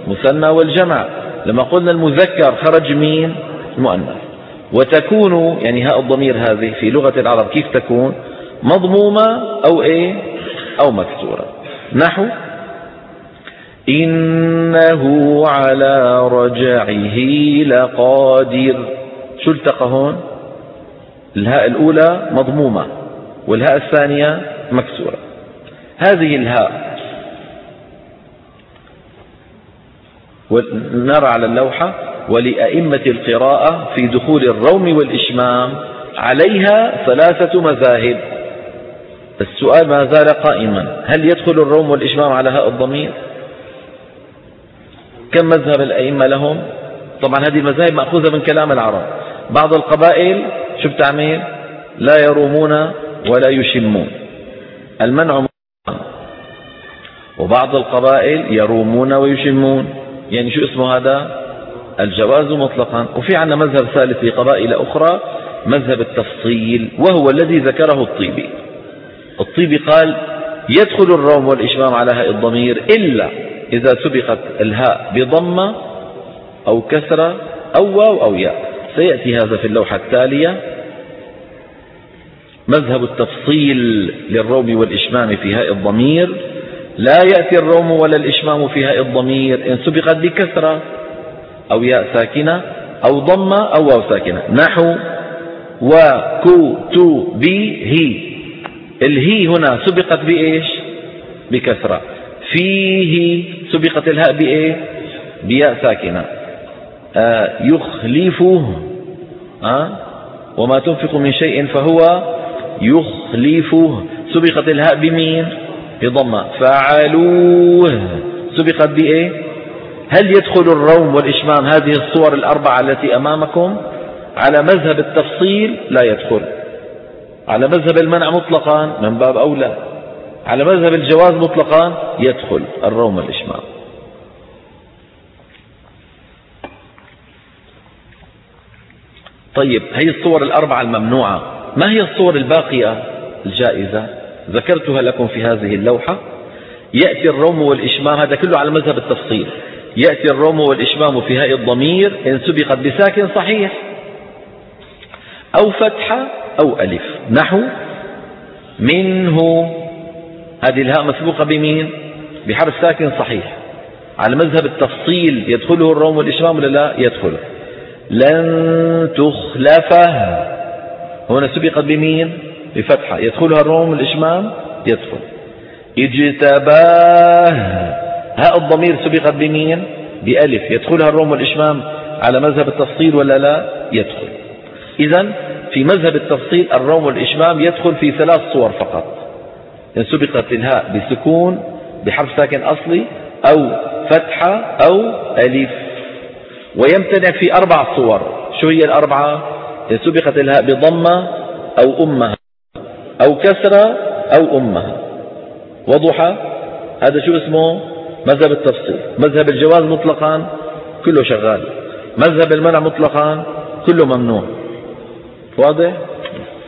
مثنى والجمع. لما قلنا المذكر خرج مين؟ المؤنث. وتكون يعني هاء الضمير هذه في لغة العرب كيف تكون؟ مضمومة أو إيه؟ أو مكسورة. نحو إنه على رجعه لقادر. شو التقى هون؟ الهاء الأولى مضمومة والهاء الثانية مكسورة. هذه الهاء. نرى على اللوحة ولأئمة القراءة في دخول الروم والإشمام عليها ثلاثة مذاهب. السؤال ما زال قائما هل يدخل الروم والإشمام على هاء الضمير؟ كم مذهب الأئمة لهم؟ طبعا هذه المذاهب مأخوذة من كلام العرب. بعض القبائل شو بتعمل لا يرومون ولا يشمون. المنع وبعض القبائل يرومون ويشمون. يعني شو اسمه هذا؟ الجواز مطلقا. وفي عندنا مذهب ثالث في قبائل أخرى مذهب التفصيل وهو الذي ذكره الطيبي. الطيبي قال يدخل الروم والإشمام على هاء الضمير إلا إذا سبقت الهاء بضمة أو كسرة أو واو أو ياء. سيأتي هذا في اللوحة التالية. مذهب التفصيل للروم والإشمام في هاء الضمير. لا يأتي الروم ولا الإشمام في هاء الضمير. إن سبقت بكسرة أو ياء ساكنة أو ضمة أو واو ساكنة. نحو وكو تو بي هي الهي هنا سبقت بإيش؟ بكسرة. فيه سبقت الهاء بإيه؟ بياء ساكنة. آه يخلفه آه وما تنفق من شيء فهو يخلفه. سبقت الهاء بمين؟ بضمة. فعلوه. سبقت بإيه؟ هل يدخل الروم والإشمام هذه الصور الأربعة التي أمامكم؟ على مذهب التفصيل لا يدخل. على مذهب المنع مطلقا من باب أولى. على مذهب الجواز مطلقا يدخل الروم والإشمام. طيب هي الصور الأربعة الممنوعة. ما هي الصور الباقية؟ الجائزة. ذكرتها لكم في هذه اللوحة. يأتي الروم والإشمام هذا كله على مذهب التفصيل. يأتي الروم والإشمام في هاء الضمير إن سبقت بساكن صحيح. أو فتحة أو ألف. نحو منه هذه الهاء مسبوقة بمين؟ بحرف ساكن صحيح. على مذهب التفصيل يدخله الروم والإشمام ولا لا؟ يدخل لن تخلفه هنا سبقت بمين؟ بفتحة. يدخلها الروم والإشمام؟ يدخل. اجتباه. هاء الضمير سبقت بمين؟ بألف. يدخلها الروم والإشمام على مذهب التفصيل ولا لا؟ يدخل. إذا في مذهب التفصيل الروم والإشمام يدخل في ثلاث صور فقط. إن سبقت الهاء بسكون بحرف ساكن أصلي أو فتحة أو ألف. ويمتنع في أربع صور. شو هي الأربعة؟ إن سبقت الهاء بضمة أو أمها أو كسرة أو أمها. وضحى هذا شو اسمه؟ مذهب التفصيل. مذهب الجواز مطلقا كله شغال. مذهب المنع مطلقا كله ممنوع. واضح؟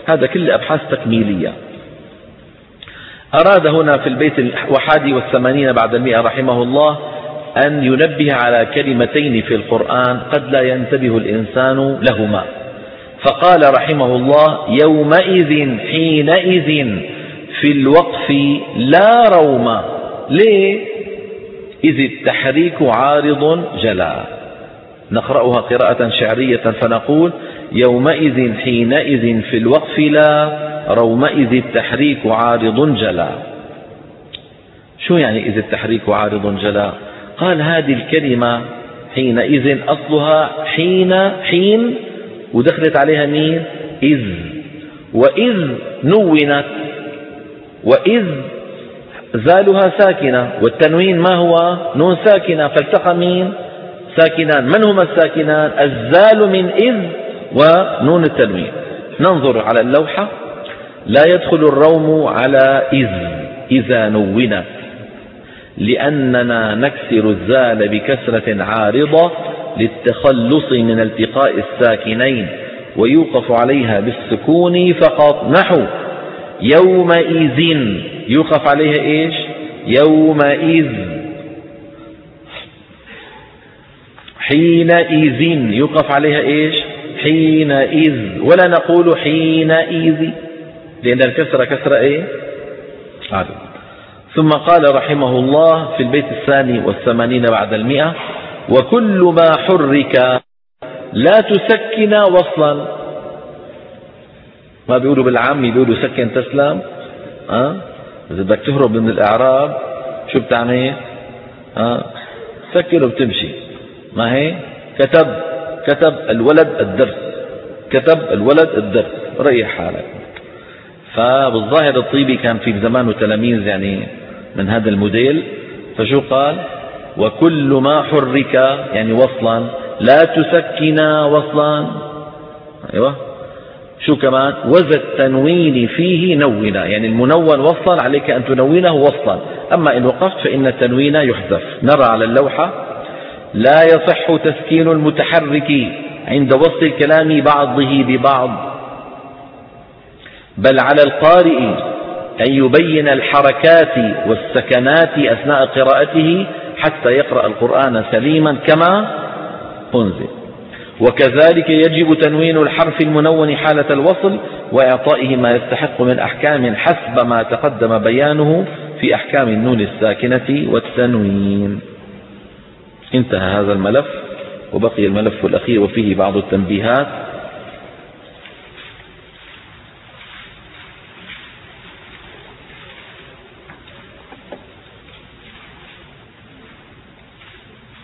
هذا كله أبحاث تكميلية. أراد هنا في البيت الوحادي والثمانين بعد المئة رحمه الله أن ينبه على كلمتين في القرآن قد لا ينتبه الإنسان لهما. فقال رحمه الله يومئذ حينئذ في الوقف لا روم. ليه؟ إذ التحريك عارض جلا. نقرأها قراءة شعرية فنقول يومئذ حينئذ في الوقف لا رومئذ التحريك عارض جلا. شو يعني إذ التحريك عارض جلا؟ قال هذه الكلمة حينئذ أصلها حين حين ودخلت عليها مين إذ. وإذ نونت. وإذ زالها ساكنة. والتنوين ما هو؟ نون ساكنة. فالتقى مين ساكنان. من هما الساكنان؟ الزال من إذ ونون التنوين. ننظر على اللوحة. لا يدخل الروم على إذ إذا نونت لأننا نكسر الزال بكسرة عارضة للتخلص من التقاء الساكنين ويوقف عليها بالسكون فقط. نحو يومئذ. يوقف عليها إيش؟ يومئذ. حينئذ. يوقف عليها إيش؟ حينئذ. ولا نقول حينئذ. لأن الكسرة كسرة إيه؟ عدد ثم قال رحمه الله في البيت الثاني والثمانين بعد المئة وكل ما حرك لا تسكن وصلا. ما بيقولوا بالعامي بيقولوا سكن تسلم أه؟ إذا بدك تهرب من الإعراب شو بتعمل أه؟ سكر وبتمشي. ما هي؟ كتب كتب الولد الدرس. كتب الولد الدرس. ريح حالك. فبالظاهر الطيبي كان في زمانه تلاميذ يعني من هذا الموديل فشو قال؟ وكل ما حرك يعني وصلا لا تسكنا وصلا. أيوه. شو كمان؟ وذا التنوين فيه نونا يعني المنون وصلا عليك أن تنونه وصلا. أما إن وقفت فإن التنوين يحذف. نرى على اللوحة لا يصح تسكين المتحرك عند وصل الكلام بعضه ببعض. بل على القارئ أن يبين الحركات والسكنات أثناء قراءته حتى يقرأ القرآن سليما كما أنزل. وكذلك يجب تنوين الحرف المنون حالة الوصل وإعطائه ما يستحق من أحكام حسب ما تقدم بيانه في أحكام النون الساكنة والتنوين. انتهى هذا الملف وبقي الملف الأخير وفيه بعض التنبيهات.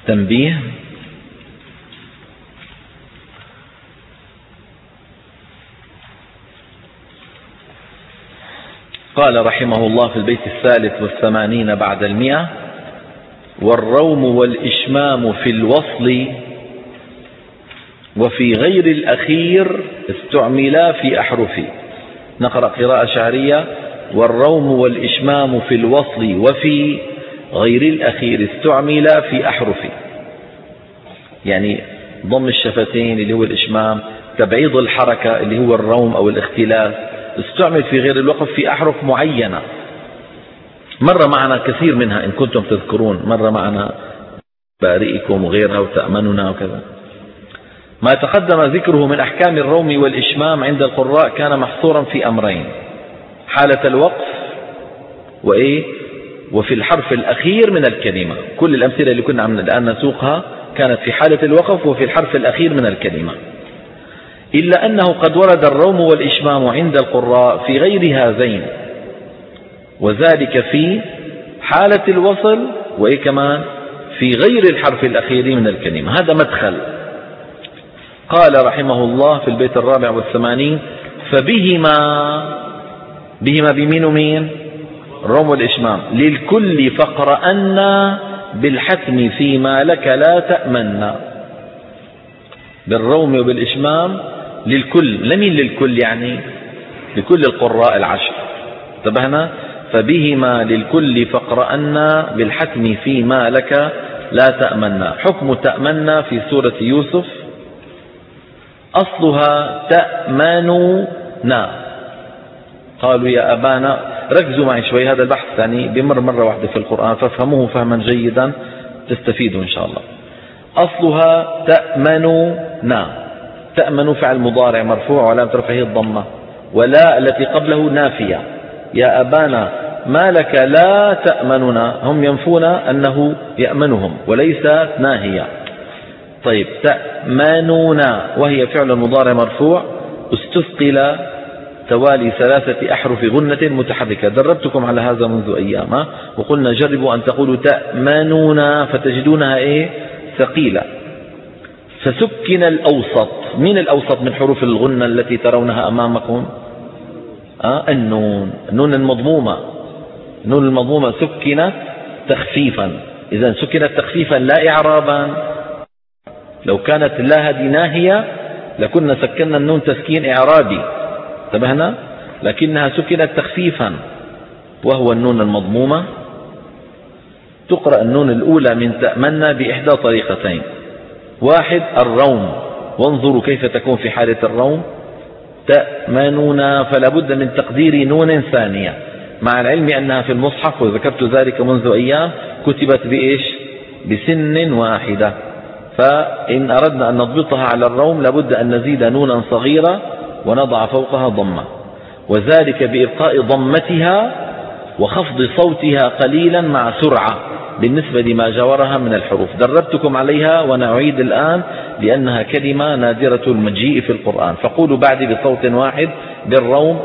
تنبيه قال رحمه الله في البيت الثالث والثمانين بعد المئة والروم والإشمام في الوصل وفي غير الأخير استعملا في أحرف. نقرأ قراءة شعرية والروم والإشمام في الوصل وفي غير الأخير استعملا في أحرف. يعني ضم الشفتين اللي هو الإشمام تبعيض الحركة اللي هو الروم أو الاختلاف استعمل في غير الوقف في أحرف معينة. مر معنا كثير منها إن كنتم تذكرون. مر معنا بارئكم وغيرها وتأمننا وكذا. ما تقدم ذكره من أحكام الروم والإشمام عند القراء كان محصورا في أمرين حالة الوقف وإيه؟ وفي الحرف الأخير من الكلمة. كل الأمثلة اللي كنا عم الآن نسوقها كانت في حالة الوقف وفي الحرف الأخير من الكلمة. إلا أنه قد ورد الروم والإشمام عند القراء في غير هذين. وذلك في حالة الوصل وإيه كمان؟ في غير الحرف الأخير من الكلمة. هذا مدخل. قال رحمه الله في البيت الرابع والثمانين فبهما بهما بمين ومين؟ الروم والإشمام للكل فاقرأن بالحتم فيما لك لا تأمن. بالروم وبالإشمام للكل. لمين للكل يعني؟ لكل القراء العشر. انتبهنا؟ فبهما للكل فاقرأن بالحتم فيما لك لا تأمنا حكم تأمنا في سورة يوسف؟ أصلها تأمننا قالوا يا أبانا ركزوا معي شوي هذا البحث ثاني بمر مرة واحدة في القرآن فافهموه فهما جيدا تستفيدوا إن شاء الله. أصلها تأمننا تأمن فعل مضارع مرفوع وعلامة رفعه الضمة ولا التي قبله نافية. يا أبانا ما لك لا تأمننا؟ هم ينفون أنه يأمنهم وليست ناهية. طيب تأمنون وهي فعل مضارع مرفوع استثقل توالي ثلاثة أحرف غنة متحركة. دربتكم على هذا منذ أيام. وقلنا جربوا أن تقولوا تأمننا فتجدونها إيه؟ ثقيلة. فسكن الأوسط. من الأوسط من حروف الغنة التي ترونها أمامكم؟ آه النون. النون المضمومة النون المضمومة سكنت تخفيفا. إذا سكنت تخفيفا لا إعرابا. لو كانت لا هذه ناهية لكنا سكنا النون تسكين إعرابي. انتبهنا؟ لكنها سكنت تخفيفا وهو النون المضمومة. تقرأ النون الأولى من تأمنا بإحدى طريقتين. واحد الروم. وانظروا كيف تكون في حالة الروم. تأمننا فلا بد من تقدير نون ثانية. مع العلم أنها في المصحف وذكرت ذلك منذ أيام كتبت بإيش؟ بنون واحدة. فإن أردنا أن نضبطها على الروم لابد أن نزيد نونا صغيرة ونضع فوقها ضمة. وذلك بإبقاء ضمتها وخفض صوتها قليلا مع سرعة بالنسبة لما جاورها من الحروف. دربتكم عليها ونعيد الآن لأنها كلمة نادرة المجيء في القرآن. فقولوا بعد بصوت واحد بالروم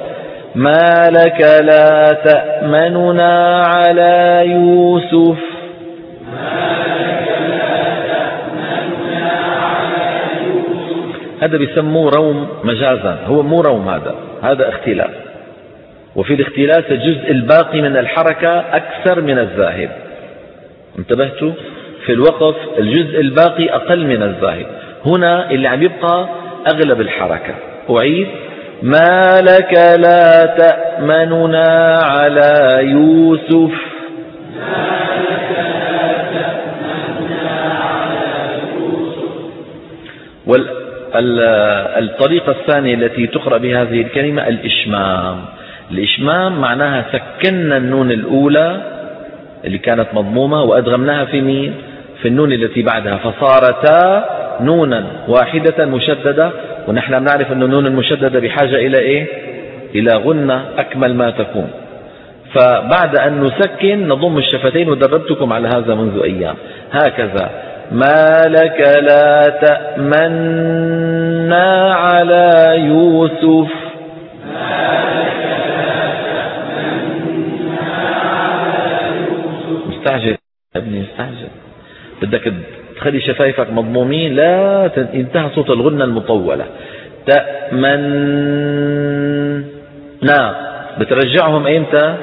ما لك لا تأمننا على يوسف هذا بيسموه روم مجازا. هو مو روم هذا هذا اختلاف. وفي الاختلاف الجزء الباقي من الحركة أكثر من الذاهب انتبهتوا؟ في الوقف الجزء الباقي أقل من الذاهب هنا اللي عم يبقى أغلب الحركة. أعيد. ما لك لا تأمننا على يوسف. والطريقة الثانية التي تقرأ بهذه الكلمة الإشمام. الإشمام معناها سكنا النون الأولى اللي كانت مضمومة وأدغمناها في مين؟ في النون التي بعدها. فصارتا نونا واحدة مشددة ونحن نعرف أن النون المشددة بحاجة إلى إيه؟ إلى غنة أكمل ما تكون. فبعد أن نسكن نضم الشفتين ودربتكم على هذا منذ أيام. هكذا. ما لك لا تأمنا على يوسف مستعجل ابني مستعجل. بدك تخلي شفايفك مضمومين؟ لا انتهى صوت الغنة المطولة. تأمنا بترجعهم إمتى؟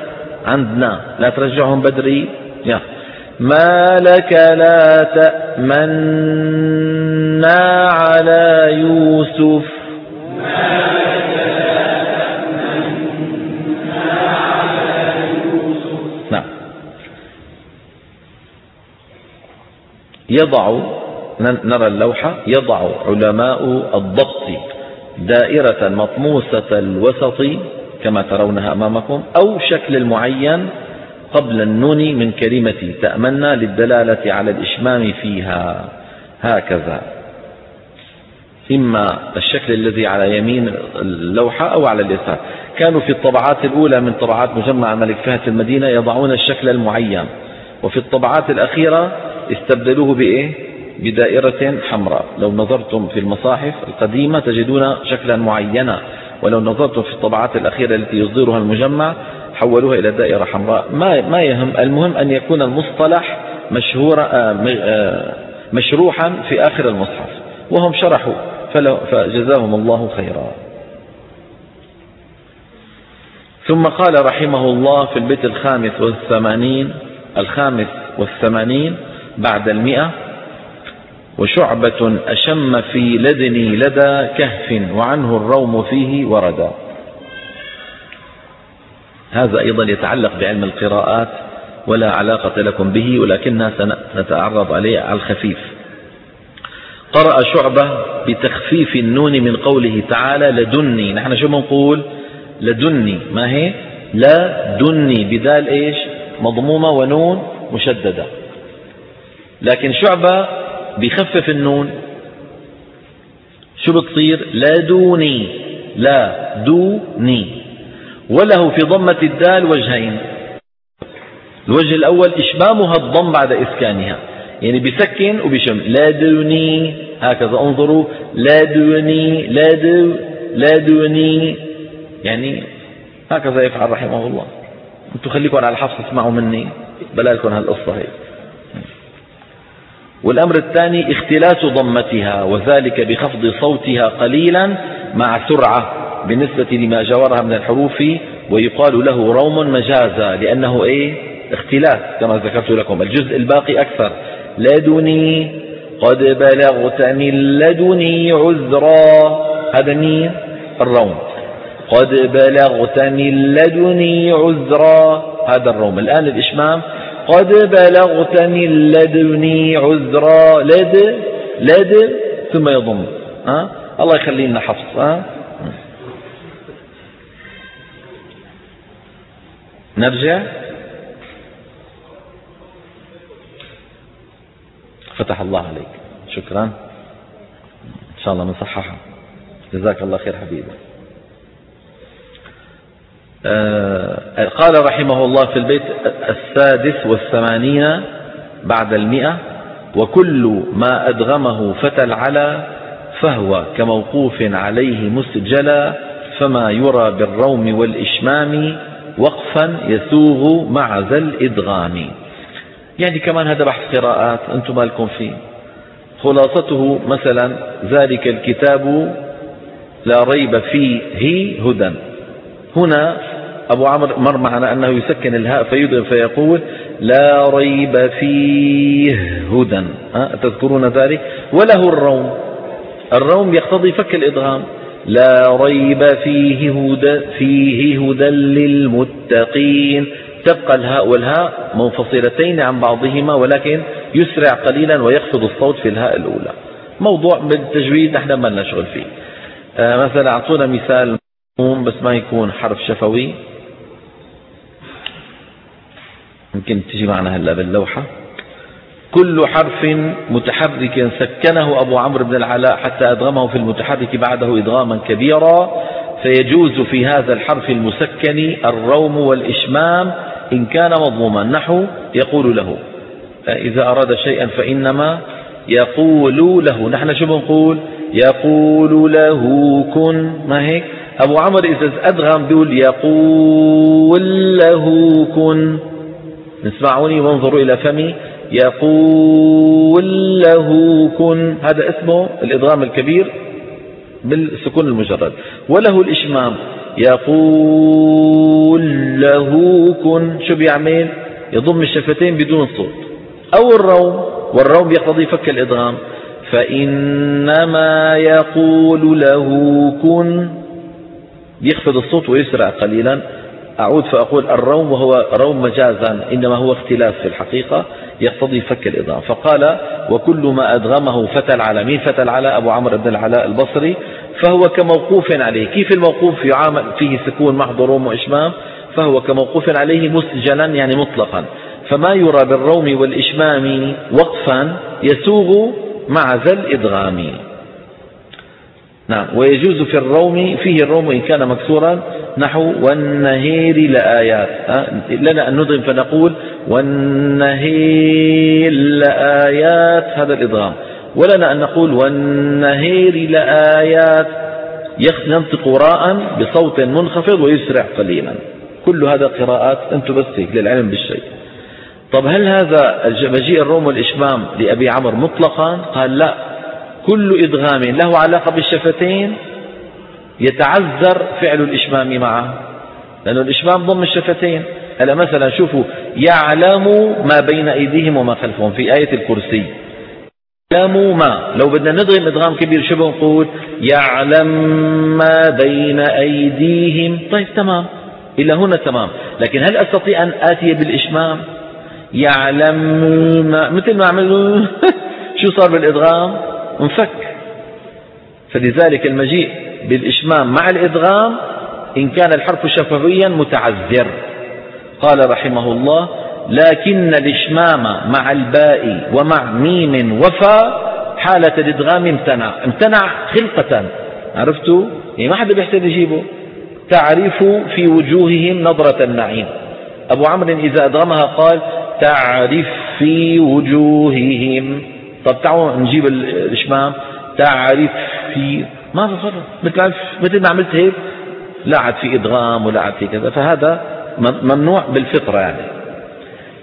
عندنا. لا ترجعهم بدري. يا ما لك لا تأمنا على يوسف نعم. يضع نرى اللوحة يضع علماء الضبط دائرة مطموسة الوسط كما ترونها أمامكم أو شكل المعين قبل النون من كلمة تأمنا للدلالة على الإشمام فيها. هكذا. إما الشكل الذي على يمين اللوحة أو على اليسار. كانوا في الطبعات الأولى من طبعات مجمع الملك فهد المدينة يضعون الشكل المعين. وفي الطبعات الأخيرة استبدلوه بإيه؟ بدائرة حمراء. لو نظرتم في المصاحف القديمة تجدون شكلا معينا. ولو نظرتم في الطبعات الأخيرة التي يصدرها المجمع حولوها إلى دائرة حمراء. ما ما يهم. المهم أن يكون المصطلح مشهورا آه، آه، مشروحا في آخر المصحف. وهم شرحوا فجزاهم الله خيرا. ثم قال رحمه الله في البيت الخامس والثمانين الخامس والثمانين بعد المئة وشعبة أشم في لدني لدى كهف وعنه الروم فيه وردا. هذا أيضا يتعلق بعلم القراءات ولا علاقة لكم به ولكنها سنتعرض عليه على الخفيف. قرأ شعبة بتخفيف النون من قوله تعالى لدني نحن شو بنقول؟ لدني ما هي؟ لدني بدال إيش؟ مضمومة ونون مشددة. لكن شعبة بيخفف النون. شو بتصير؟ لدني لدني. وله في ضمة الدال وجهين. الوجه الأول إشمامها الضم بعد إسكانها. يعني بسكن وبشم. لا دوني. هكذا انظروا. لا دوني. لا دو لا دوني. يعني هكذا يفعل رحمه الله. أنتم خليكم على الحفص اسمعوا مني. بلاكم هالقصة هي والأمر الثاني اختلاس ضمتها وذلك بخفض صوتها قليلا مع سرعة. بالنسبة لما جاورها من الحروف ويقال له روم مجازا لأنه إيه؟ اختلاس كما ذكرت لكم. الجزء الباقي أكثر. لدني قد بلغت من لدني عذرا. هذا مين الروم. قد بلغت من لدني عذرا. هذا الروم. الآن الإشمام. قد بلغت من لدني عذرا. لد لد ثم يضم. ها؟ الله يخلي لنا حفص ها؟ نرجع فتح الله عليك. شكرا. إن شاء الله نصححها جزاك الله خير حبيبي. آه قال رحمه الله في البيت السادس والثمانين بعد المئة وكل ما أدغمه فتى العلا فهو كموقوف عليه مسجلا فما يرى بالروم والإشمام وقفا يسوغ مع ذا الإدغام. يعني كمان هذا بحث قراءات أنتم مالكم فيه. خلاصته مثلا ذلك الكتاب لا ريب فيه هدى. هنا أبو عمرو مر معنا أنه يسكن الهاء فيدغم فيقول لا ريب فيه هدى. تذكرون ذلك؟ وله الروم. الروم يقتضي فك الإدغام. لا ريب فيه هدى, فيه هدى للمتقين. تبقى الهاء والهاء منفصلتين عن بعضهما ولكن يسرع قليلا ويخفض الصوت في الهاء الأولى. موضوع بالتجويد نحن ما نشغل فيه. آه مثلا أعطونا مثال بس ما يكون حرف شفوي. يمكن تجي معنا هلا باللوحة. كل حرف متحرك سكنه أبو عمرو بن العلاء حتى أدغمه في المتحرك بعده إدغاما كبيرا. فيجوز في هذا الحرف المسكن الروم والإشمام إن كان مضموما. نحو يقول له إذا أراد شيئا فإنما يقول له. نحن شو بنقول؟ يقول له كن. ما هيك؟ أبو عمرو إذا أدغم بيقول يقول له كن. اسمعوني وانظروا إلى فمي. يقول له كن. هذا اسمه الإضغام الكبير بالسكون المجرد. وله الإشمام. يقول له كن. شو بيعمل؟ يضم الشفتين بدون صوت أو الروم. والروم يقتضي فك الإدغام فإنما يقول له كن. يخفض الصوت ويسرع قليلا. أعود فأقول الروم وهو روم مجازا إنما هو اختلاف في الحقيقة يقتضي فك الإدغام فقال وكل ما أدغمه فتى العلاء مين فتى العلاء أبو عمرو بن العلاء البصري فهو كموقوف عليه. كيف الموقوف؟ يعامل فيه سكون محض روم وإشمام فهو كموقوف عليه مسجلا يعني مطلقا. فما يرى بالروم والإشمام وقفا يسوغ مع ذا الإدغام. نعم. ويجوز في الروم فيه الروم إن كان مكسورا نحو والنهير لآيات. لنا أن نضغم فنقول والنهير لآيات هذا الإضغام ولنا أن نقول والنهير لآيات. ينطق راء بصوت منخفض ويسرع قليلا. كل هذا قراءات أنتم بس للعلم بالشيء. طب هل هذا مجيء الروم والإشمام لأبي عمر مطلقا؟ قال لا. كل إدغام له علاقة بالشفتين يتعذر فعل الإشمام معه. لأن الإشمام ضم الشفتين. هلا مثلا شوفوا يعلم ما بين أيديهم وما خلفهم في آية الكرسي. يعلم ما لو بدنا نضغم إدغام كبير شو بنقول يعلم ما بين أيديهم. طيب تمام. إلى هنا تمام. لكن هل أستطيع أن آتي بالإشمام؟ يعلم ما مثل ما عملوا شو صار بالإدغام؟ انفك. فلذلك المجيء بالإشمام مع الإدغام إن كان الحرف شفويا متعذر. قال رحمه الله لكن الإشمام مع الباء ومع ميم وفا حالة الإدغام امتنع. امتنع خلقة. عرفتوا؟ يعني ما حدا بيحتاج يجيبه. تعرف في وجوههم نظرة النعيم. أبو عمرو إذا أدغمها قال تعرف في وجوههم. طب تعالوا نجيب الإشمام تعرف في ما فرق مثل مثل ما عملت هيك؟ لا عاد في إدغام ولا عاد في كذا. فهذا ممنوع بالفطرة يعني.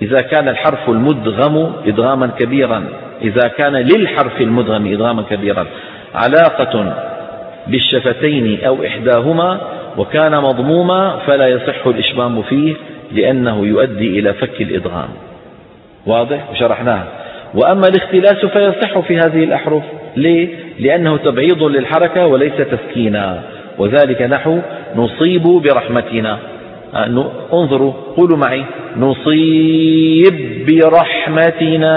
إذا كان الحرف المدغم إدغاما كبيرا. إذا كان للحرف المدغم إدغاما كبيرا. علاقة بالشفتين أو إحداهما وكان مضموما فلا يصح الإشمام فيه لأنه يؤدي إلى فك الإدغام. واضح؟ وشرحناها. وأما الاختلاس فيصح في هذه الأحرف. ليه؟ لأنه تبعيض للحركة وليس تسكينا. وذلك نحو نصيب برحمتنا. آه، انظروا قولوا معي. نصيب برحمتنا.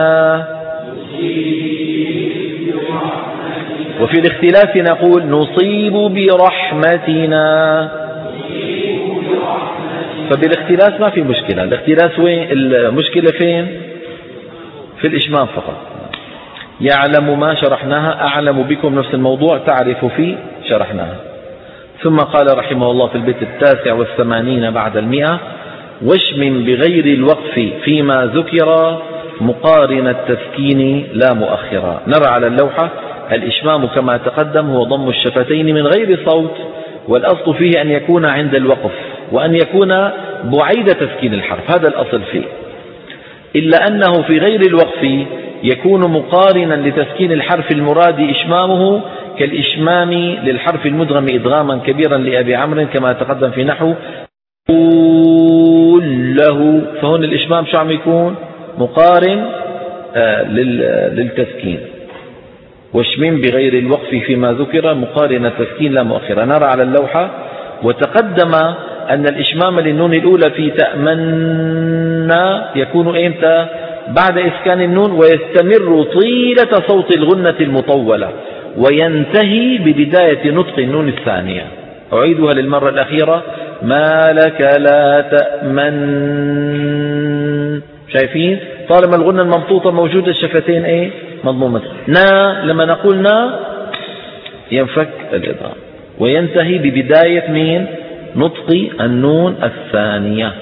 وفي الاختلاف نقول نصيب برحمتنا. فبالاختلاس ما في مشكلة. الاختلاس وين؟ المشكلة فين؟ في الإشمام فقط. يعلم ما شرحناها أعلم بكم نفس الموضوع تعرف في شرحناها. ثم قال رحمه الله في البيت التاسع والثمانين بعد المئة واشم بغير الوقف فيما ذكر مقارن التسكين لا مؤخرا. نرى على اللوحة الإشمام كما تقدم هو ضم الشفتين من غير صوت والأصل فيه أن يكون عند الوقف وأن يكون بعيد تسكين الحرف. هذا الأصل فيه. إلا أنه في غير الوقف يكون مقارنا لتسكين الحرف المراد إشمامه كالإشمام للحرف المدغم إدغاما كبيرا لأبي عمرو كما تقدم في نحو. له فهون الإشمام شو عم يكون؟ مقارن آه، للتسكين. واشمم بغير الوقف فيما ذكر مقارن التسكين لا مؤخرا. نرى على اللوحة وتقدم أن الإشمام للنون الأولى في تأمنا يكون إمتى؟ بعد إسكان النون ويستمر طيلة صوت الغنة المطولة وينتهي ببداية نطق النون الثانية. أعيدها للمرة الأخيرة. ما لك لا تأمن. شايفين؟ طالما الغنة الممطوطة موجودة الشفتين إيه؟ مضمومة. نا لما نقول نا ينفك الإضغام وينتهي ببداية مين؟ نطق النون الثانية.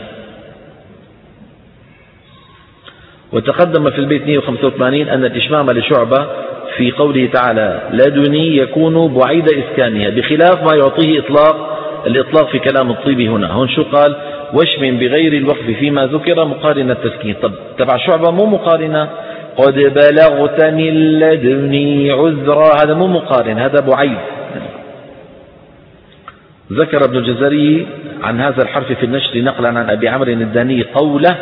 وتقدم في البيت 185 أن الإشمام لشعبة في قوله تعالى لدني يكون بعيد إسكانها بخلاف ما يعطيه إطلاق الإطلاق في كلام الطيب هنا. هون شو قال؟ وشم بغير الوقف فيما ذكر مقارنة التسكين. طب تبع شعبة مو مقارنة. قد بلغت من لدني عذرا. هذا مو مقارن هذا بعيد. ذكر ابن الجزري عن هذا الحرف في النشر نقلا عن أبي عمرو الداني قوله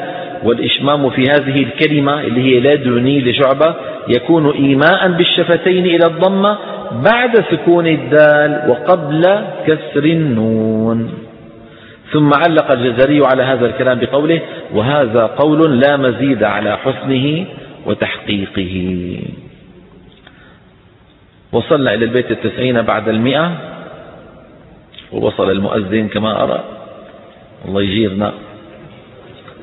والإشمام في هذه الكلمة اللي هي لا دعني لشعبة يكون إيماء بالشفتين إلى الضمة بعد سكون الدال وقبل كسر النون. ثم علق الجزري على هذا الكلام بقوله وهذا قول لا مزيد على حسنه وتحقيقه. وصلنا إلى البيت التسعين بعد المئة. ووصل المؤذن كما أرى. الله يجيرنا.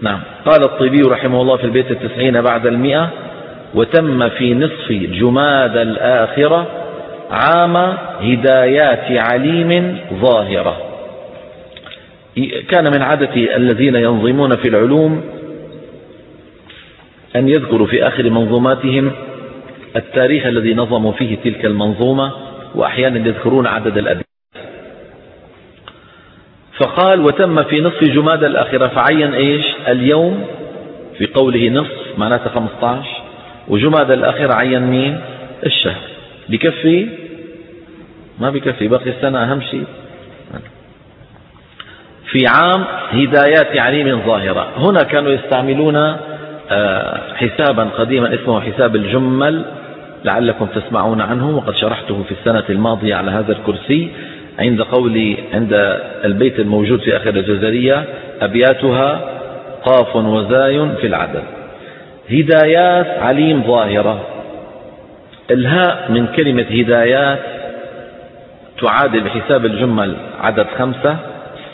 نعم. قال الطيبي رحمه الله في البيت التسعين بعد المئة وتم في نصف جماد الآخرة عام هدايات عليم ظاهرة. كان من عادة الذين ينظمون في العلوم أن يذكروا في آخر منظوماتهم التاريخ الذي نظموا فيه تلك المنظومة وأحيانا يذكرون عدد الأبيات فقال وتم في نصف جماد الآخرة فعين إيش؟ اليوم في قوله نصف معناته 15 وجماد الآخرة عين مين الشهر. بكفي؟ ما بكفي باقي السنة أهم شيء. في عام هدايات عليم ظاهرة. هنا كانوا يستعملون آه، حسابا قديما اسمه حساب الجمل لعلكم تسمعون عنه وقد شرحته في السنة الماضية على هذا الكرسي. عند قولي عند البيت الموجود في آخر الجزرية أبياتها قاف وزاي في العدد هدايات عليم ظاهرة. الهاء من كلمة هدايات تعادل بحساب الجمل عدد خمسة.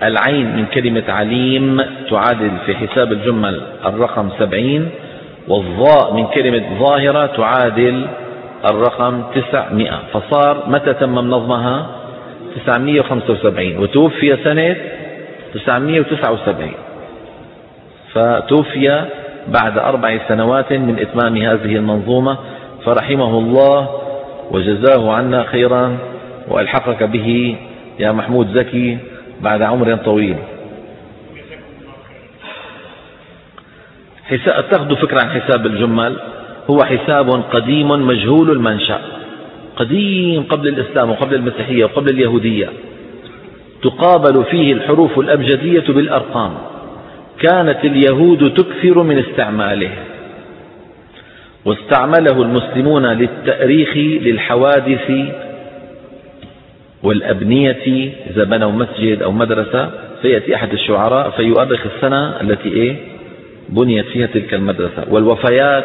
العين من كلمة عليم تعادل في حساب الجمل الرقم سبعين. والظاء من كلمة ظاهرة تعادل الرقم تسعمائة. فصار متى تم نظمها؟ 975 وتوفي سنة 979 فتوفي بعد أربع سنوات من إتمام هذه المنظومة فرحمه الله وجزاه عنا خيرا وألحقك به يا محمود زكي بعد عمر طويل. تاخذوا فكرة عن حساب الجمل هو حساب قديم مجهول المنشأ. قديم قبل الإسلام وقبل المسيحية وقبل اليهودية. تقابل فيه الحروف الأبجدية بالأرقام. كانت اليهود تكثر من استعماله. واستعمله المسلمون للتأريخ للحوادث والأبنية إذا بنوا مسجد أو مدرسة. فيأتي أحد الشعراء فيؤرخ السنة التي إيه؟ بنيت فيها تلك المدرسة. والوفيات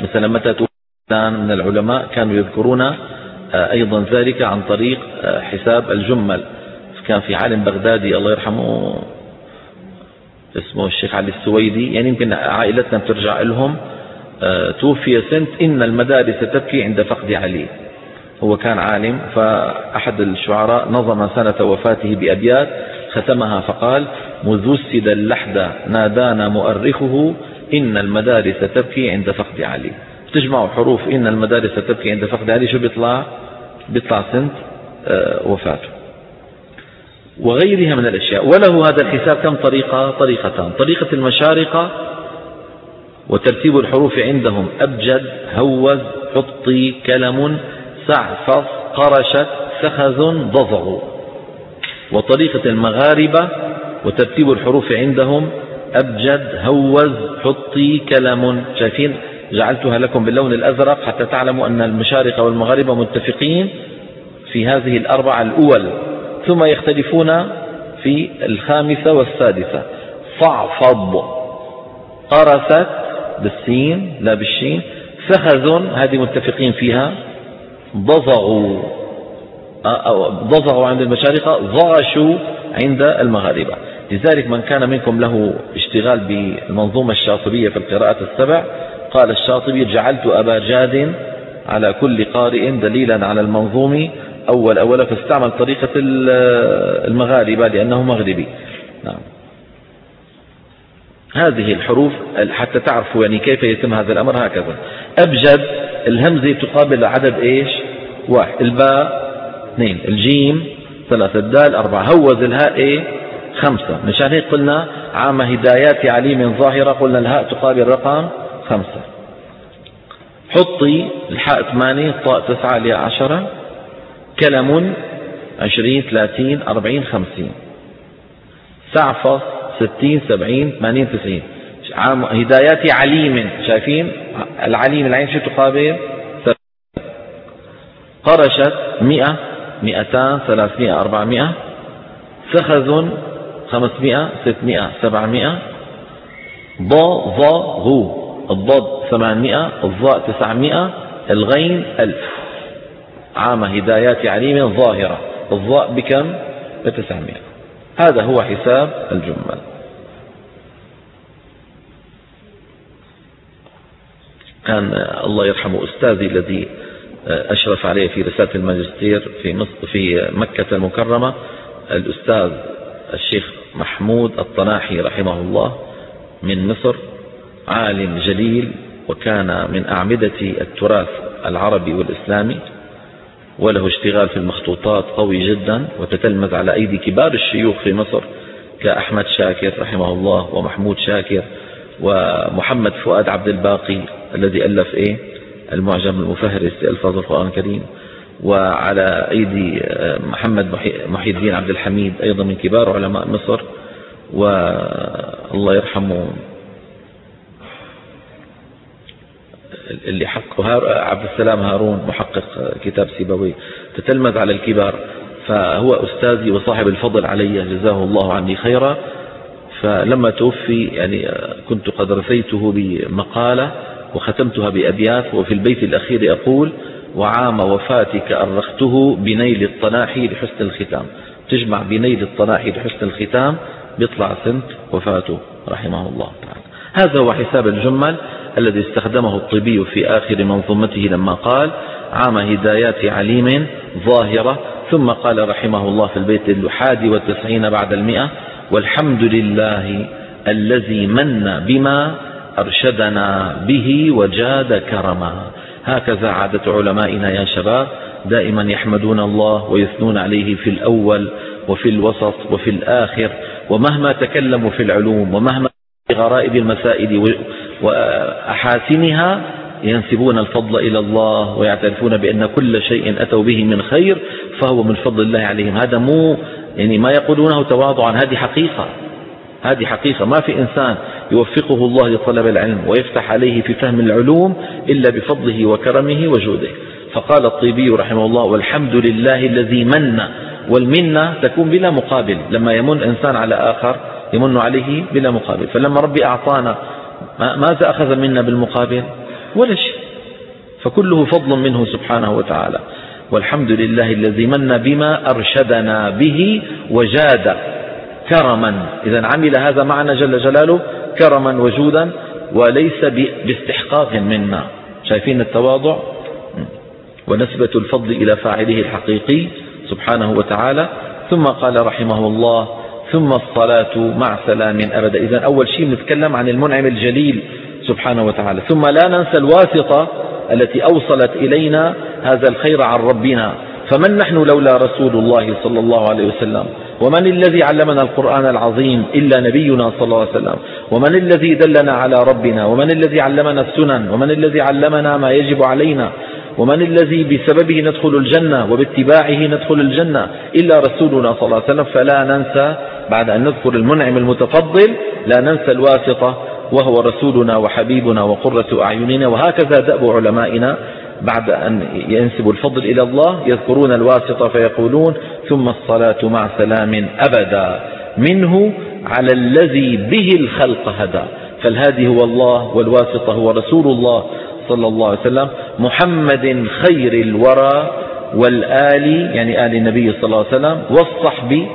مثلا متى توفي من العلماء كانوا يذكرون أيضا ذلك عن طريق آه، حساب الجمل. كان في عالم بغدادي الله يرحمه اسمه الشيخ علي السويدي. يعني يمكن عائلتنا بترجع لهم. آه، توفي سنة إن المدارس تبكي عند فقد علي. هو كان عالم فأحد الشعراء نظم سنة وفاته بأبيات ختمها فقال مذ وسد اللحد نادانا مؤرخه إن المدارس تبكي عند فقد علي. تجمعوا حروف إن المدارس تبكي عند فقد علي شو بيطلع؟ بيطلع سنة آه، وفاته. وغيرها من الأشياء. وله هذا الحساب كم طريقة؟ طريقتان. طريقة المشارقة وترتيب الحروف عندهم. أبجد هوز حطي كلمن سعفص قرشت ثخذ ضظغ وطريقة المغاربة وترتيب الحروف عندهم. أبجد هوز حطي كلمن. شايفين؟ جعلتها لكم باللون الأزرق حتى تعلموا أن المشارقة والمغاربة متفقين في هذه الأربعة الأول. ثم يختلفون في الخامسة والسادسة. صعفض. قرست بالسين لا بالشين. سخذ هذه متفقين فيها. ضزغوا ضزغوا عند المشارقة ضغشوا عند المغاربة لذلك من كان منكم له اشتغال بالمنظومة الشاطبية في القراءات السبع قال الشاطبي جعلت أبا جاد على كل قارئ دليلا على المنظوم أول أولا فاستعمل طريقة المغاربة لأنه مغربي. نعم. هذه الحروف حتى تعرفوا يعني كيف يتم هذا الأمر هكذا. أبجد الهمزة تقابل عدد إيش؟ واحد. الباء اثنين. الجيم ثلاثة. الدال أربعة. هوز الهاء إيه؟ خمسة. مشان هيك قلنا عام هدايات عليم ظاهرة قلنا الهاء تقابل رقم خمسة. حطي الحاء ثمانية الطاء تسعة لها عشرة. كلم عشرين ثلاثين أربعين خمسين. سعفص ستين سبعين ثمانين تسعين. هدايات عليم شايفين؟ العليم العين شو تقابل قرشت مئة مئتان ثلاثمائة أربعمائة. سخذ خمسمائة ستمائة سبعمائة. ضا ظا غو. الضاد ثمانمائة الظاء تسعمائة الغين ألف. عام هدايات عليم ظاهرة الظاء بكم؟ بتسعمائة. هذا هو حساب الجمل. كان الله يرحمه أستاذي الذي أشرف عليه في رسالة الماجستير في مصر في مكة المكرمة الأستاذ الشيخ محمود الطناحي رحمه الله من مصر. عالم جليل وكان من أعمدة التراث العربي والإسلامي وله اشتغال في المخطوطات قوي جدا وتتلمذ على أيدي كبار الشيوخ في مصر كأحمد شاكر رحمه الله ومحمود شاكر ومحمد فؤاد عبد الباقي الذي ألف إيه؟ المعجم المفهرس لألفاظ القرآن الكريم وعلى أيدي آه، محمد محي الدين عبد الحميد أيضا من كبار علماء مصر والله يرحمه اللي حقه عبد السلام هارون محقق كتاب سيبوي تتلمذ على الكبار. فهو أستاذي وصاحب الفضل علي جزاه الله عني خيرا. فلما توفي يعني كنت قد رثيته بمقالة وختمتها بأبيات وفي البيت الأخير أقول وعام وفاتك أرخته بنيل الطناحي لحسن الختام. تجمع بنيل الطناحي لحسن الختام بيطلع سنة وفاته رحمه الله تعالى. هذا هو حساب الجمل. الذي استخدمه الطبي في آخر منظومته لما قال عام هدايات عليم ظاهرة. ثم قال رحمه الله في البيت الحادي والتسعين بعد المئة والحمد لله الذي من بما أرشدنا به وجاد كرما. هكذا عادة علمائنا يا شباب دائما يحمدون الله ويثنون عليه في الأول وفي الوسط وفي الآخر ومهما تكلموا في العلوم ومهما في غرائب المسائل وأحاسنها ينسبون الفضل إلى الله ويعترفون بأن كل شيء أتوا به من خير فهو من فضل الله عليهم. هذا مو يعني ما يقولونه تواضعا هذه حقيقة. هذه حقيقة. ما في إنسان يوفقه الله لطلب العلم ويفتح عليه في فهم العلوم إلا بفضله وكرمه وجوده. فقال الطيبي رحمه الله والحمد لله الذي من والمنة تكون بلا مقابل. لما يمن إنسان على آخر يمن عليه بلا مقابل. فلما ربي أعطانا ماذا أخذ منا بالمقابل؟ ولا شيء. فكله فضل منه سبحانه وتعالى. والحمد لله الذي من بما أرشدنا به وجاد كرما. إذا عمل هذا معنا جل جلاله كرما وجودا وليس باستحقاق منا. شايفين التواضع؟ ونسبة الفضل إلى فاعله الحقيقي سبحانه وتعالى. ثم قال رحمه الله ثم الصلاة مع سلام أبدا. إذا أول شيء نتكلم عن المنعم الجليل سبحانه وتعالى. ثم لا ننسى الواسطة التي أوصلت إلينا هذا الخير عن ربنا. فمن نحن لولا رسول الله صلى الله عليه وسلم؟ ومن الذي علمنا القرآن العظيم إلا نبينا صلى الله عليه وسلم؟ ومن الذي دلنا على ربنا؟ ومن الذي علمنا السنن؟ ومن الذي علمنا ما يجب علينا؟ ومن الذي بسببه ندخل الجنة وباتباعه ندخل الجنة إلا رسولنا صلى الله عليه وسلم فلا ننسى بعد أن نذكر المنعم المتفضل لا ننسى الواسطة وهو رسولنا وحبيبنا وقرة أعيننا وهكذا دأب علمائنا بعد أن ينسبوا الفضل إلى الله يذكرون الواسطة فيقولون ثم الصلاة مع سلام أبدا منه على الذي به الخلق هدى. فالهادي هو الله والواسطة هو رسول الله صلى الله عليه وسلم محمد خير الورى والآل يعني آل النبي صلى الله عليه وسلم والصحب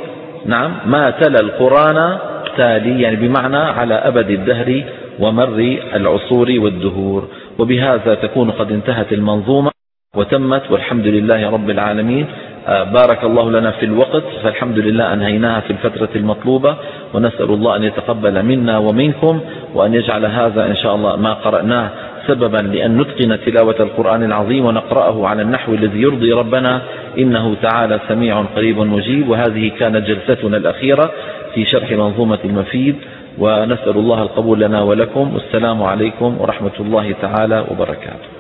نعم ما تلا القرآن تالي يعني بمعنى على أبد الدهر ومر العصور والدهور. وبهذا تكون قد انتهت المنظومة وتمت والحمد لله رب العالمين. آه، بارك الله لنا في الوقت فالحمد لله أنهيناها في الفترة المطلوبة ونسأل الله أن يتقبل منا ومنكم وأن يجعل هذا إن شاء الله ما قرأناه سببا لأن نتقن تلاوة القرآن العظيم ونقرأه على النحو الذي يرضي ربنا. إنه تعالى سميع قريب مجيب. وهذه كانت جلستنا الأخيرة في شرح منظومة المفيد. ونسأل الله القبول لنا ولكم. والسلام عليكم ورحمة الله تعالى وبركاته.